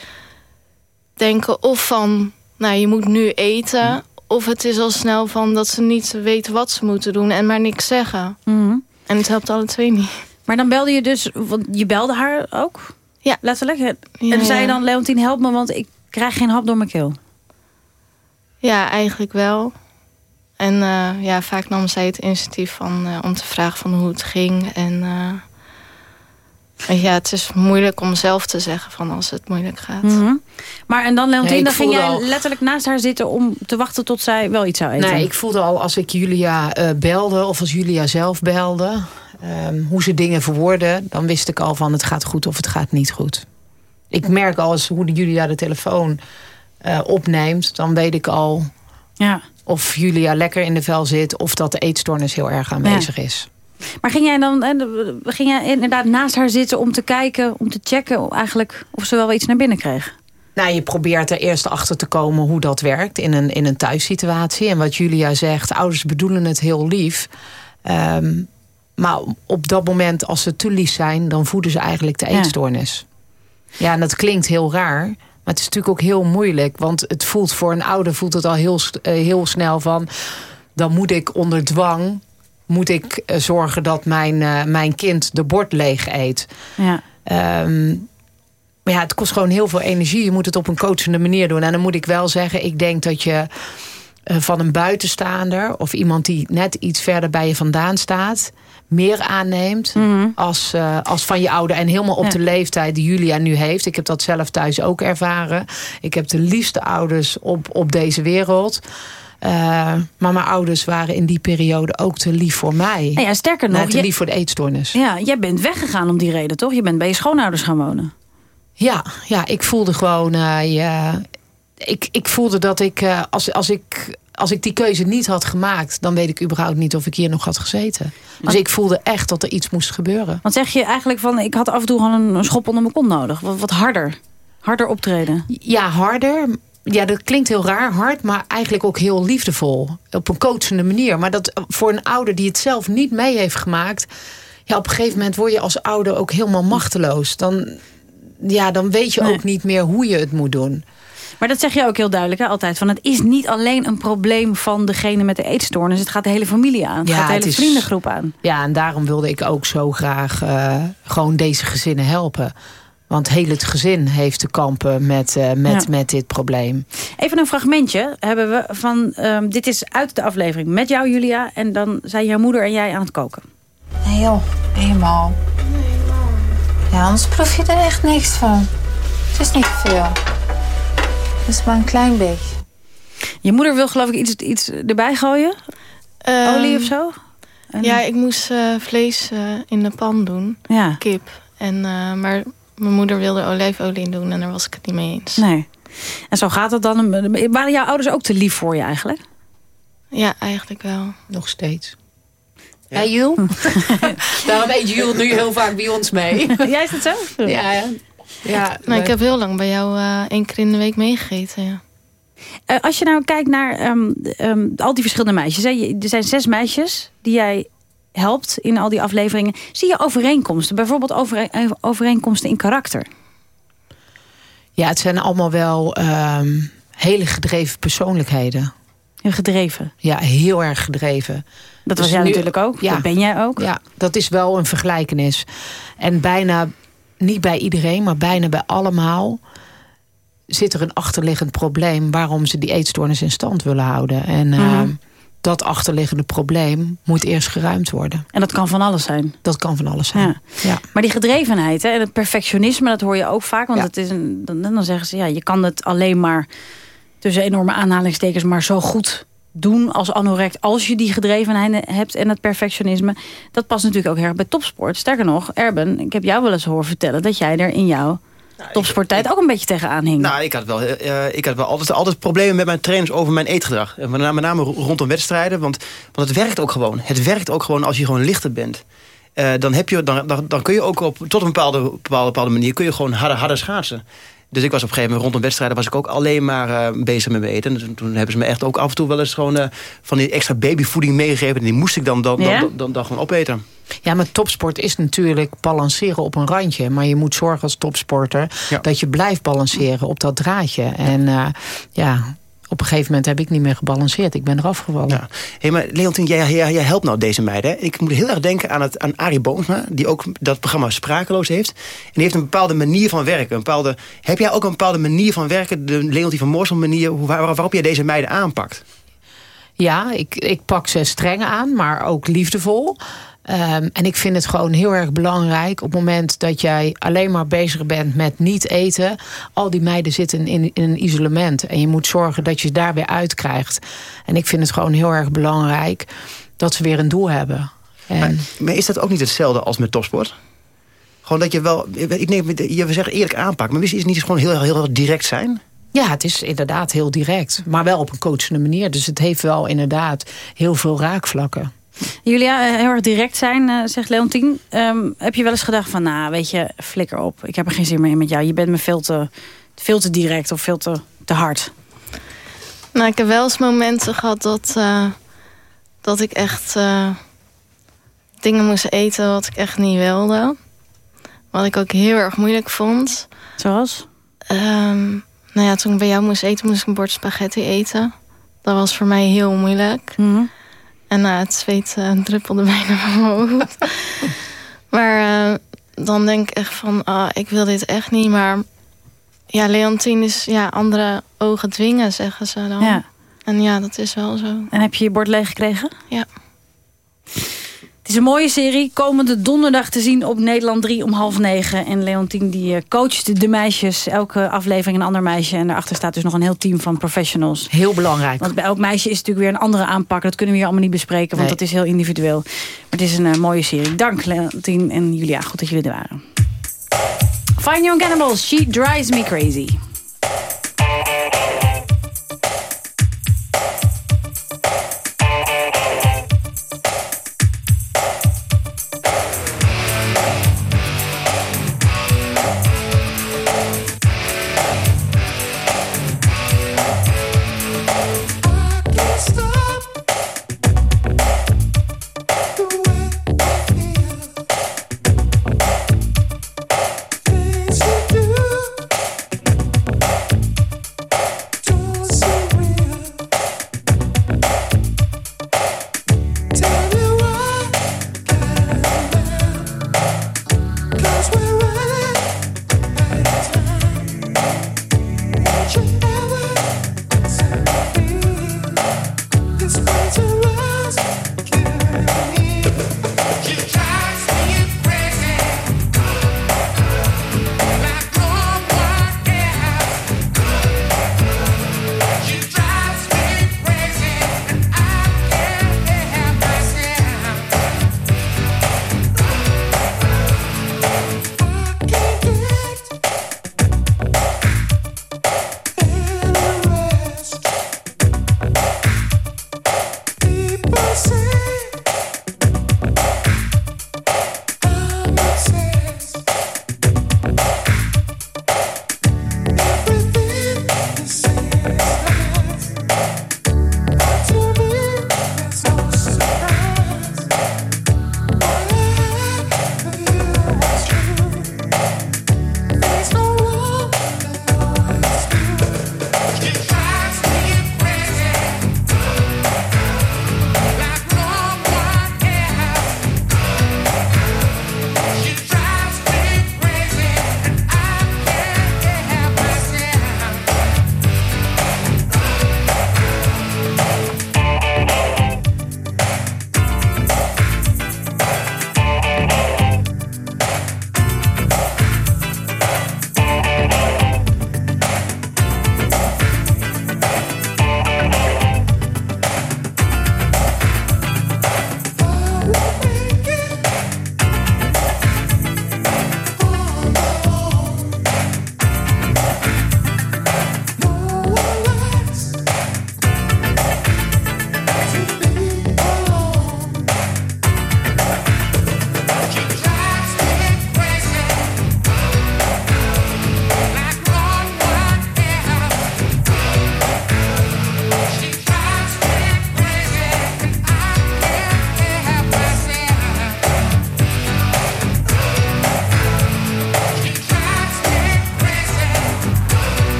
denken of van... nou, je moet nu eten... of het is al snel van dat ze niet weten wat ze moeten doen... en maar niks zeggen. Mm En het helpt alle twee niet. Maar dan belde je dus, want je belde haar ook? Ja. Letterlijk? En Ja, dan zei je ja. dan, Leontien, help me, want ik krijg geen hap door mijn keel. Ja, eigenlijk wel. En uh, ja, vaak nam zij het initiatief van, uh, om te vragen van hoe het ging. En uh, ja, het is moeilijk om zelf te zeggen van als het moeilijk gaat. Mm -hmm. Maar en dan, Leontien, Nee, dan ging jij al- letterlijk naast haar zitten... om te wachten tot zij wel iets zou eten? Nee, ik voelde al als ik Julia eh, belde of als Julia zelf belde... ehm, hoe ze dingen verwoordde, dan wist ik al van het gaat goed of het gaat niet goed. Ik merk al eens hoe Julia de telefoon eh, opneemt, dan weet ik al Ja. of Julia lekker in de vel zit... of dat de eetstoornis heel erg aanwezig is. Maar ging jij dan eh, ging jij inderdaad naast haar zitten om te kijken... om te checken eigenlijk of ze wel iets naar binnen kreeg? Nou, je probeert er eerst achter te komen hoe dat werkt in een, in een thuissituatie. En wat Julia zegt, ouders bedoelen het heel lief. Ehm, maar op dat moment, als ze te lief zijn... dan voeden ze eigenlijk de eetstoornis. Ja, en dat klinkt heel raar. Maar het is natuurlijk ook heel moeilijk. Want het voelt voor een ouder voelt het al heel, eh, heel snel van... dan moet ik onder dwang moet ik eh, zorgen dat mijn, eh, mijn kind de bord leeg eet. Ja. Ehm, maar ja, het kost gewoon heel veel energie. Je moet het op een coachende manier doen. En dan moet ik wel zeggen, ik denk dat je van een buitenstaander... of iemand die net iets verder bij je vandaan staat... meer aanneemt als, eh, als van je ouder. En helemaal op Ja. de leeftijd die Julia nu heeft. Ik heb dat zelf thuis ook ervaren. Ik heb de liefste ouders op, op deze wereld... Eh, maar mijn ouders waren in die periode ook te lief voor mij. Nou ja, sterker nog, Nou, te je- lief voor de eetstoornis. Ja, jij bent weggegaan om die reden, toch? Je bent bij je schoonouders gaan wonen. Ja, ja ik voelde gewoon... eh, ja, ik, ik voelde dat ik... als, als ik als ik die keuze niet had gemaakt... dan weet ik überhaupt niet of ik hier nog had gezeten. Dus ik voelde echt dat er iets moest gebeuren. Want zeg je eigenlijk van... ik had af en toe gewoon een schop onder mijn kont nodig. Wat, wat harder. Harder optreden. Ja, harder. Ja, dat klinkt heel raar, hard, maar eigenlijk ook heel liefdevol. Op een coachende manier. Maar dat voor een ouder die het zelf niet mee heeft gemaakt... Ja, op een gegeven moment word je als ouder ook helemaal machteloos. Dan, ja, dan weet je ook niet meer hoe je het moet doen. Maar dat zeg je ook heel duidelijk, hè, altijd. Van het is niet alleen een probleem van degene met de eetstoornis. Het gaat de hele familie aan. Het gaat de hele is, vriendengroep aan. Ja, en daarom wilde ik ook zo graag uh, gewoon deze gezinnen helpen. Want heel het gezin heeft te kampen met, uh, met, met dit probleem. Even een fragmentje hebben we van... Um, dit is uit de aflevering met jou, Julia. En dan zijn jouw moeder en jij aan het koken. Nee joh, eenmaal. Ja, anders proef je er echt niks van. Het is niet veel. Het is maar een klein beetje. Je moeder wil geloof ik iets, iets erbij gooien? Uh, Olie of zo? En... Ja, ik moest uh, vlees uh, in de pan doen. Ja. Kip. En, maar mijn moeder wilde olijfolie in doen en daar was ik het niet mee eens. Nee. En zo gaat het dan. Waren jouw ouders ook te lief voor je eigenlijk? Ja, eigenlijk wel. Nog steeds. Ja, Jul? Daarom eet Jul nu heel vaak bij ons mee. Jij is het zo? Ja, ja. Ja maar ik heb heel lang bij jou uh, één keer in de week meegegeten, ja. Uh, als je nou kijkt naar um, um, al die verschillende meisjes. Hè? Er zijn zes meisjes die jij helpt in al die afleveringen. Zie je overeenkomsten? Bijvoorbeeld overeenkomsten in karakter? Ja, het zijn allemaal wel um, hele gedreven persoonlijkheden. Heel gedreven? Ja, heel erg gedreven. Dat dus was jij nu, natuurlijk ook. Ja, dat ben jij ook. Ja, dat is wel een vergelijkenis. En bijna, niet bij iedereen, maar bijna bij allemaal... zit er een achterliggend probleem... waarom ze die eetstoornis in stand willen houden. En mm -hmm. uh, dat achterliggende probleem moet eerst geruimd worden. En dat kan van alles zijn? Dat kan van alles zijn, ja. ja. Maar die gedrevenheid hè, en het perfectionisme, dat hoor je ook vaak. Want ja. het is een, dan, dan zeggen ze, ja, je kan het alleen maar... tussen enorme aanhalingstekens, maar zo goed doen als anorect... als je die gedrevenheid hebt en het perfectionisme. Dat past natuurlijk ook heel erg bij topsport. Sterker nog, Erben, ik heb jou wel eens horen vertellen... dat jij er in jouw nou, topsporttijd ook een beetje tegenaan hing. Nou, ik had wel, uh, ik had wel altijd, altijd problemen met mijn trainers over mijn eetgedrag. Name, met name rondom wedstrijden, want, want het werkt ook gewoon. Het werkt ook gewoon als je gewoon lichter bent. Uh, dan, heb je, dan, dan, dan kun je ook op, tot een bepaalde, bepaalde, bepaalde manier kun je gewoon harder, harder schaatsen. Dus ik was op een gegeven moment rondom wedstrijden... was ik ook alleen maar uh, bezig met mijn eten. En toen hebben ze me echt ook af en toe wel eens gewoon... Uh, van die extra babyvoeding meegegeven. En die moest ik dan, dan, ja? dan, dan, dan, gewoon opeten. Ja, maar topsport is natuurlijk balanceren op een randje. Maar je moet zorgen als topsporter... Ja. dat je blijft balanceren op dat draadje. En uh, ja, op een gegeven moment heb ik niet meer gebalanceerd. Ik ben eraf gevallen. Ja. Hey, maar Leontien, jij, jij, jij, helpt nou deze meiden. Hè? Ik moet heel erg denken aan, het, aan Arie Boomsma... die ook dat programma Sprakeloos heeft. En die heeft een bepaalde manier van werken. Een bepaalde, heb jij ook een bepaalde manier van werken... de Leontien van Moorsel manier... Waar, waarop jij deze meiden aanpakt? Ja, ik, ik pak ze streng aan, maar ook liefdevol. Um, en ik vind het gewoon heel erg belangrijk... op het moment dat jij alleen maar bezig bent met niet eten... al die meiden zitten in, in een isolement. En je moet zorgen dat je daar weer uitkrijgt. En ik vind het gewoon heel erg belangrijk... dat ze weer een doel hebben. En... Maar, maar is dat ook niet hetzelfde als met topsport? Gewoon dat je wel... Ik neem, je zegt eerlijk aanpakken... maar is het niet gewoon heel, heel direct zijn? Ja, het is inderdaad heel direct. Maar wel op een coachende manier. Dus het heeft wel inderdaad heel veel raakvlakken. Julia, eh, heel erg direct zijn, uh, zegt Leontien. Um, heb je wel eens gedacht van, nou, weet je, flikker op. Ik heb er geen zin meer in met jou. Je bent me veel te, veel te direct of veel te, te hard. Nou, ik heb wel eens momenten gehad dat, uh, dat ik echt uh, dingen moest eten wat ik echt niet wilde. Wat ik ook heel erg moeilijk vond. Zoals? Um, nou ja, toen ik bij jou moest eten, moest ik een bord spaghetti eten. Dat was voor mij heel moeilijk. Mm -hmm. En uh, het zweet uh, druppelde bijna van mijn hoofd. maar uh, dan denk ik echt van, oh, ik wil dit echt niet. Maar ja, Leontien is ja, andere ogen dwingen, zeggen ze dan. Ja. En ja, dat is wel zo. En heb je je bord leeg gekregen? Ja. Het is een mooie serie. Komende donderdag te zien op Nederland 3 om half negen. En Leontien die coacht de meisjes. Elke aflevering een ander meisje. En daarachter staat dus nog een heel team van professionals. Heel belangrijk. Want bij elk meisje is natuurlijk weer een andere aanpak. Dat kunnen we hier allemaal niet bespreken. Want nee. dat is heel individueel. Maar het is een uh, mooie serie. Dank Leontien en Julia. Goed dat jullie er waren. Fine Young Cannibals. She drives me crazy.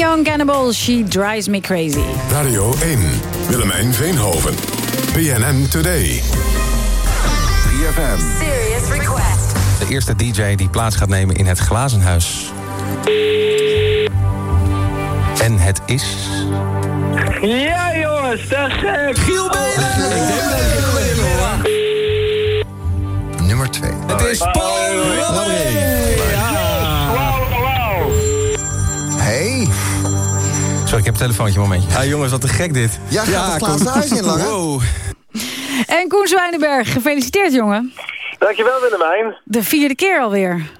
Young Cannibals, She Drives Me Crazy. Radio 1, Willemijn Veenhoven. PNN Today. 3FM. Serious Request. De eerste DJ die plaats gaat nemen in het Glazenhuis. En het is... Ja jongens, dat is uh, Giel Nummer 2. Het is Paul Hey. Sorry, ik heb een telefoontje, een momentje. Ah, jongens, wat te gek dit. Ja, gaat het huis in. Wow. En Koen Zwijnenberg, gefeliciteerd jongen. Dankjewel Willemijn. De vierde keer alweer.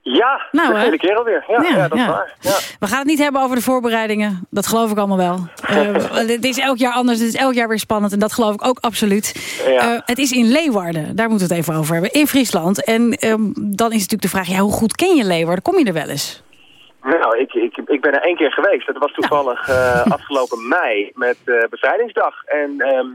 Ja, Nou, de tweede keer alweer. Ja, ja, dat is waar. Ja. We gaan het niet hebben over de voorbereidingen. Dat geloof ik allemaal wel. Eh, het is elk jaar anders. Het is elk jaar weer spannend. En dat geloof ik ook absoluut. Ja. Eh, het is in Leeuwarden. Daar moeten we het even over hebben. In Friesland. En ehm, dan is natuurlijk de vraag. Ja, hoe goed ken je Leeuwarden? Kom je er wel eens? Nou, ik, ik, ik ben er één keer geweest. Dat was toevallig eh, afgelopen mei met eh, bevrijdingsdag. En ehm,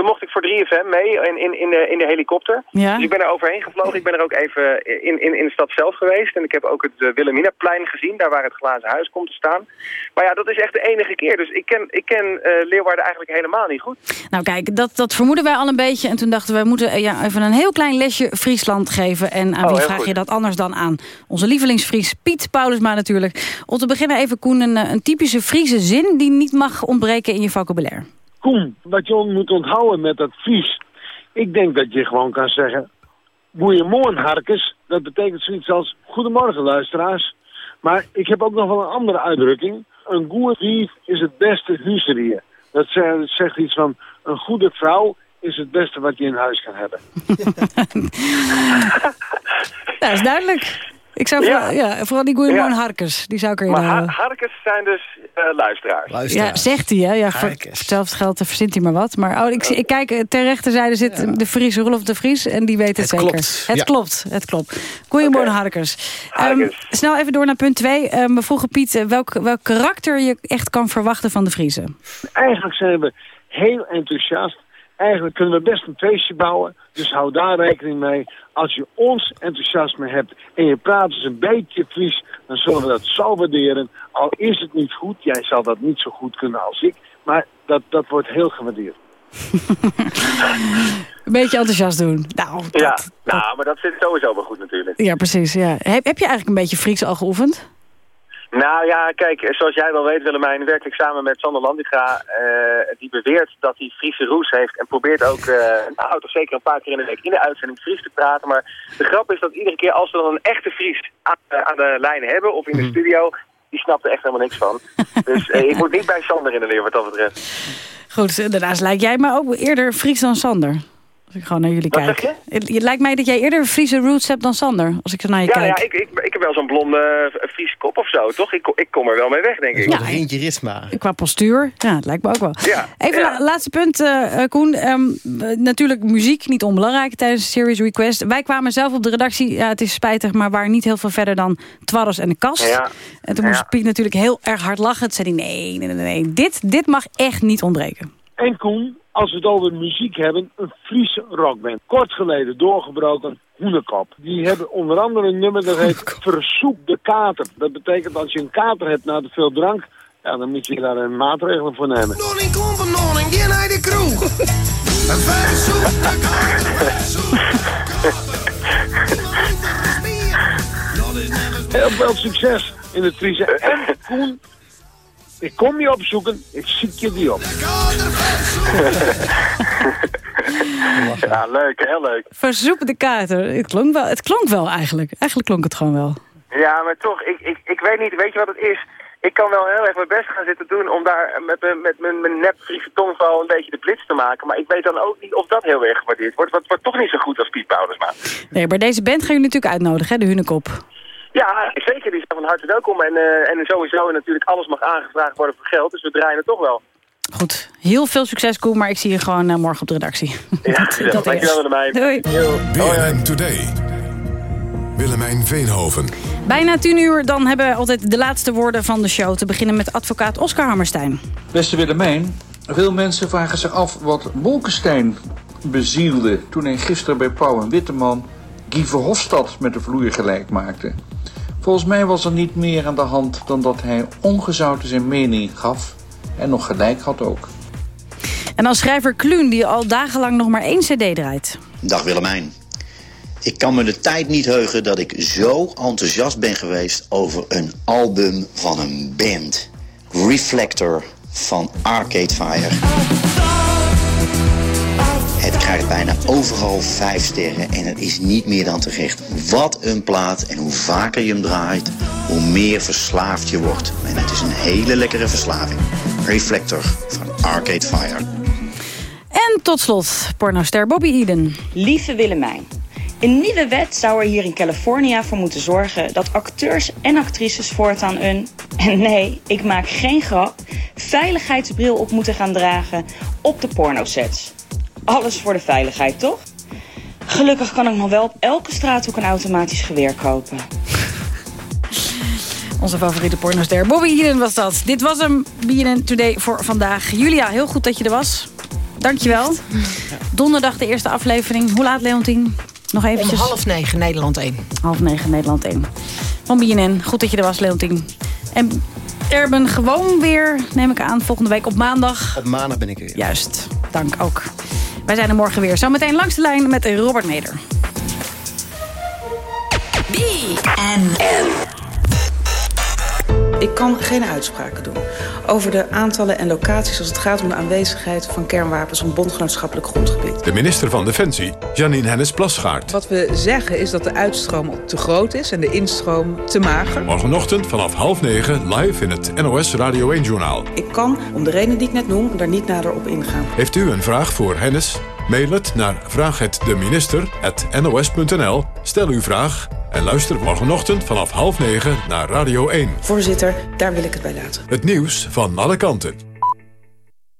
toen mocht ik voor 3FM mee in, in, in, de, in de helikopter. Ja. Dus ik ben er overheen gevlogen. Ik ben er ook even in, in, in de stad zelf geweest. En ik heb ook het uh, Wilhelminaplein gezien. Daar waar het glazen huis komt te staan. Maar ja, dat is echt de enige keer. Dus ik ken, ik ken eh, Leeuwarden eigenlijk helemaal niet goed. Nou kijk, dat, dat vermoeden wij al een beetje. En toen dachten we, we moeten eh, ja, even een heel klein lesje Friesland geven. En aan Oh, wie vraag goed. je dat anders dan aan? Onze lievelingsfries Piet Paulusma natuurlijk. Om te beginnen even Koen, een, eh, een typische Friese zin... die niet mag ontbreken in je vocabulaire. Koen, wat je on- moet onthouden met dat Fries. Ik denk dat je gewoon kan zeggen... Goeiemorgen, harkes. Dat betekent zoiets als... Goedemorgen, luisteraars. Maar ik heb ook nog wel een andere uitdrukking. Een goede wief is het beste ze- dat zegt iets van... Een goede vrouw is het beste wat je in huis kan hebben. Dat is duidelijk. Ik zou Ja. vooral, ja, vooral die Goeiemorgen Ja. Harkers, die zou ik erin Maar ha houden. harkes zijn dus eh, luisteraars. Ja, zegt hij, hè? Ja, voor voor hetzelfde geld verzint hij maar wat. Maar oh, ik, kijk, eh, ter rechterzijde zit de Fries, Rolf de Vries. En die weet het, Het zeker. klopt, Het ja. klopt, het klopt. Goedemorgen, Harkers. Ehm, Harkers. snel even door naar punt 2. we vroegen Piet eh, welk, welk karakter je echt kan verwachten van de Vriezen. Eigenlijk zijn we heel enthousiast. Eigenlijk kunnen we best een feestje bouwen. Dus hou daar rekening mee. Als je ons enthousiasme hebt en je praat dus een beetje Fries... dan zullen we dat zo waarderen. Al is het niet goed, jij zal dat niet zo goed kunnen als ik... maar dat, dat wordt heel gewaardeerd. Een beetje enthousiast doen. Nou, Ja, nou, maar dat zit sowieso wel goed natuurlijk. ja, precies. Ja. Heb, heb je eigenlijk een beetje Fries al geoefend? Nou ja, kijk, zoals jij wel weet Willemijn, werk ik samen met Sander Landiga. eh, die beweert dat hij Friese roes heeft en probeert ook, eh nou toch zeker een paar keer in de week in de uitzending Fries te praten. Maar de grap is dat iedere keer als we dan een echte Fries aan, aan de lijn hebben of in de studio, die snapt er echt helemaal niks van. dus eh, ik moet niet bij Sander in de leer wat dat betreft. Goed, daarnaast lijkt jij me ook eerder Fries dan Sander. Als ik gewoon naar jullie Wat kijk. zeg Het, het lijkt mij dat jij eerder Friese roots hebt dan Sander. Als ik zo naar je Ja, kijk. ja ik, ik, ik heb wel zo'n blonde uh, Friese kop of zo, toch? Ik, ik kom er wel mee weg, denk ik. Ja, Eentje risma. Qua postuur, ja, het lijkt me ook wel. Ja, Even ja. la- laatste punt, eh, eh, Koen. Ehm, eh, natuurlijk muziek, niet onbelangrijk tijdens de Series Request. Wij kwamen zelf op de redactie, ja, het is spijtig... maar waren niet heel veel verder dan Twarros en de Kast. Ja. En toen moest Ja. Piet natuurlijk heel erg hard lachen. Toen zei hij, nee, nee, nee, nee, dit, dit mag echt niet ontbreken. En Koen, als we het over muziek hebben, een Friese rockband. Kort geleden doorgebroken, Hoenekop. Die hebben onder andere een nummer dat heet Versoep de Kater. Dat betekent als je een kater hebt na te veel drank, ja, dan moet je daar een maatregelen voor nemen. Nonning kom van Nonning, die naar de kroeg. Een verzoek, de kaart, verzoek, Heel veel succes in het Friese. En Koen, ik kom je opzoeken, ik zie je die op. Ja, leuk, heel leuk. Verzoek de kater. Het klonk wel, het klonk wel eigenlijk. Eigenlijk klonk het gewoon wel. Ja, maar toch, ik, ik, ik weet niet, weet je wat het is? Ik kan wel heel erg mijn best gaan zitten doen om daar met, mijn- met mijn, mijn nep Friese tongval een beetje de blitz te maken. Maar ik weet dan ook niet of dat heel erg gewaardeerd wordt. Wat wordt toch niet zo goed als Piet Paulusma. Nee, maar deze band gaan jullie natuurlijk uitnodigen, hè, de Hunekop. Ja, zeker, die zijn van harte welkom. En, eh, en sowieso natuurlijk alles mag aangevraagd worden voor geld, dus we draaien het toch wel. Goed, heel veel succes Koen, maar ik zie je gewoon eh, morgen op de redactie. Ja, dat dankjewel eerst. Willemijn. Doei. BNN Today. Willemijn Veenhoven. Bijna tien uur, dan hebben we altijd de laatste woorden van de show. Te beginnen met advocaat Oscar Hammerstein. Beste Willemijn, veel mensen vragen zich af wat Bolkestein bezielde... toen hij gisteren bij Pauw en Witteman Guy Verhofstadt met de vloer gelijk maakte. Volgens mij was er niet meer aan de hand dan dat hij ongezouten zijn mening gaf en nog gelijk had ook. En dan schrijver Kluun, die al dagenlang nog maar één cd draait. Dag Willemijn. Ik kan me de tijd niet heugen dat ik zo enthousiast ben geweest over een album van een band. Reflector van Arcade Fire. Het krijgt bijna overal vijf sterren en het is niet meer dan terecht. Wat een plaat en hoe vaker je hem draait, hoe meer verslaafd je wordt. En het is een hele lekkere verslaving. Reflector van Arcade Fire. En tot slot, pornoster Bobby Eden. Lieve Willemijn. Een nieuwe wet zou er hier in Californië voor moeten zorgen dat acteurs en actrices voortaan een, en nee, ik maak geen grap, veiligheidsbril op moeten gaan dragen op de pornosets. Alles voor de veiligheid, toch? Gelukkig kan ik nog wel op elke straathoek een automatisch geweer kopen. Onze favoriete pornoster Bobby Eden was dat. Dit was hem, BNN Today voor vandaag. Julia, heel goed dat je er was. Dankjewel. Donderdag de eerste aflevering. Hoe laat, Leontien? Nog eventjes. Om half negen, Nederland 1. Half negen, Nederland 1. Van BNN. Goed dat je er was, Leontien. En Erben gewoon weer, neem ik aan, volgende week op maandag. Op maandag ben ik er weer. Juist, dank ook. Wij zijn er morgen weer. Zometeen langs de lijn met Robert Meder. Ik kan geen uitspraken doen over de aantallen en locaties als het gaat om de aanwezigheid van kernwapens op bondgenootschappelijk grondgebied. De minister van Defensie, Janine Hennis-Plasgaard. Wat we zeggen is dat de uitstroom te groot is en de instroom te mager. Morgenochtend vanaf half negen live in het NOS Radio 1-journaal. Ik kan, om de reden die ik net noem, daar niet nader op ingaan. Heeft u een vraag voor Hennis? Mail het naar vraaghetdeminister.nos.nl. Stel uw vraag en luister morgenochtend vanaf half negen naar Radio 1. Voorzitter, daar wil ik het bij laten. Het nieuws van alle kanten.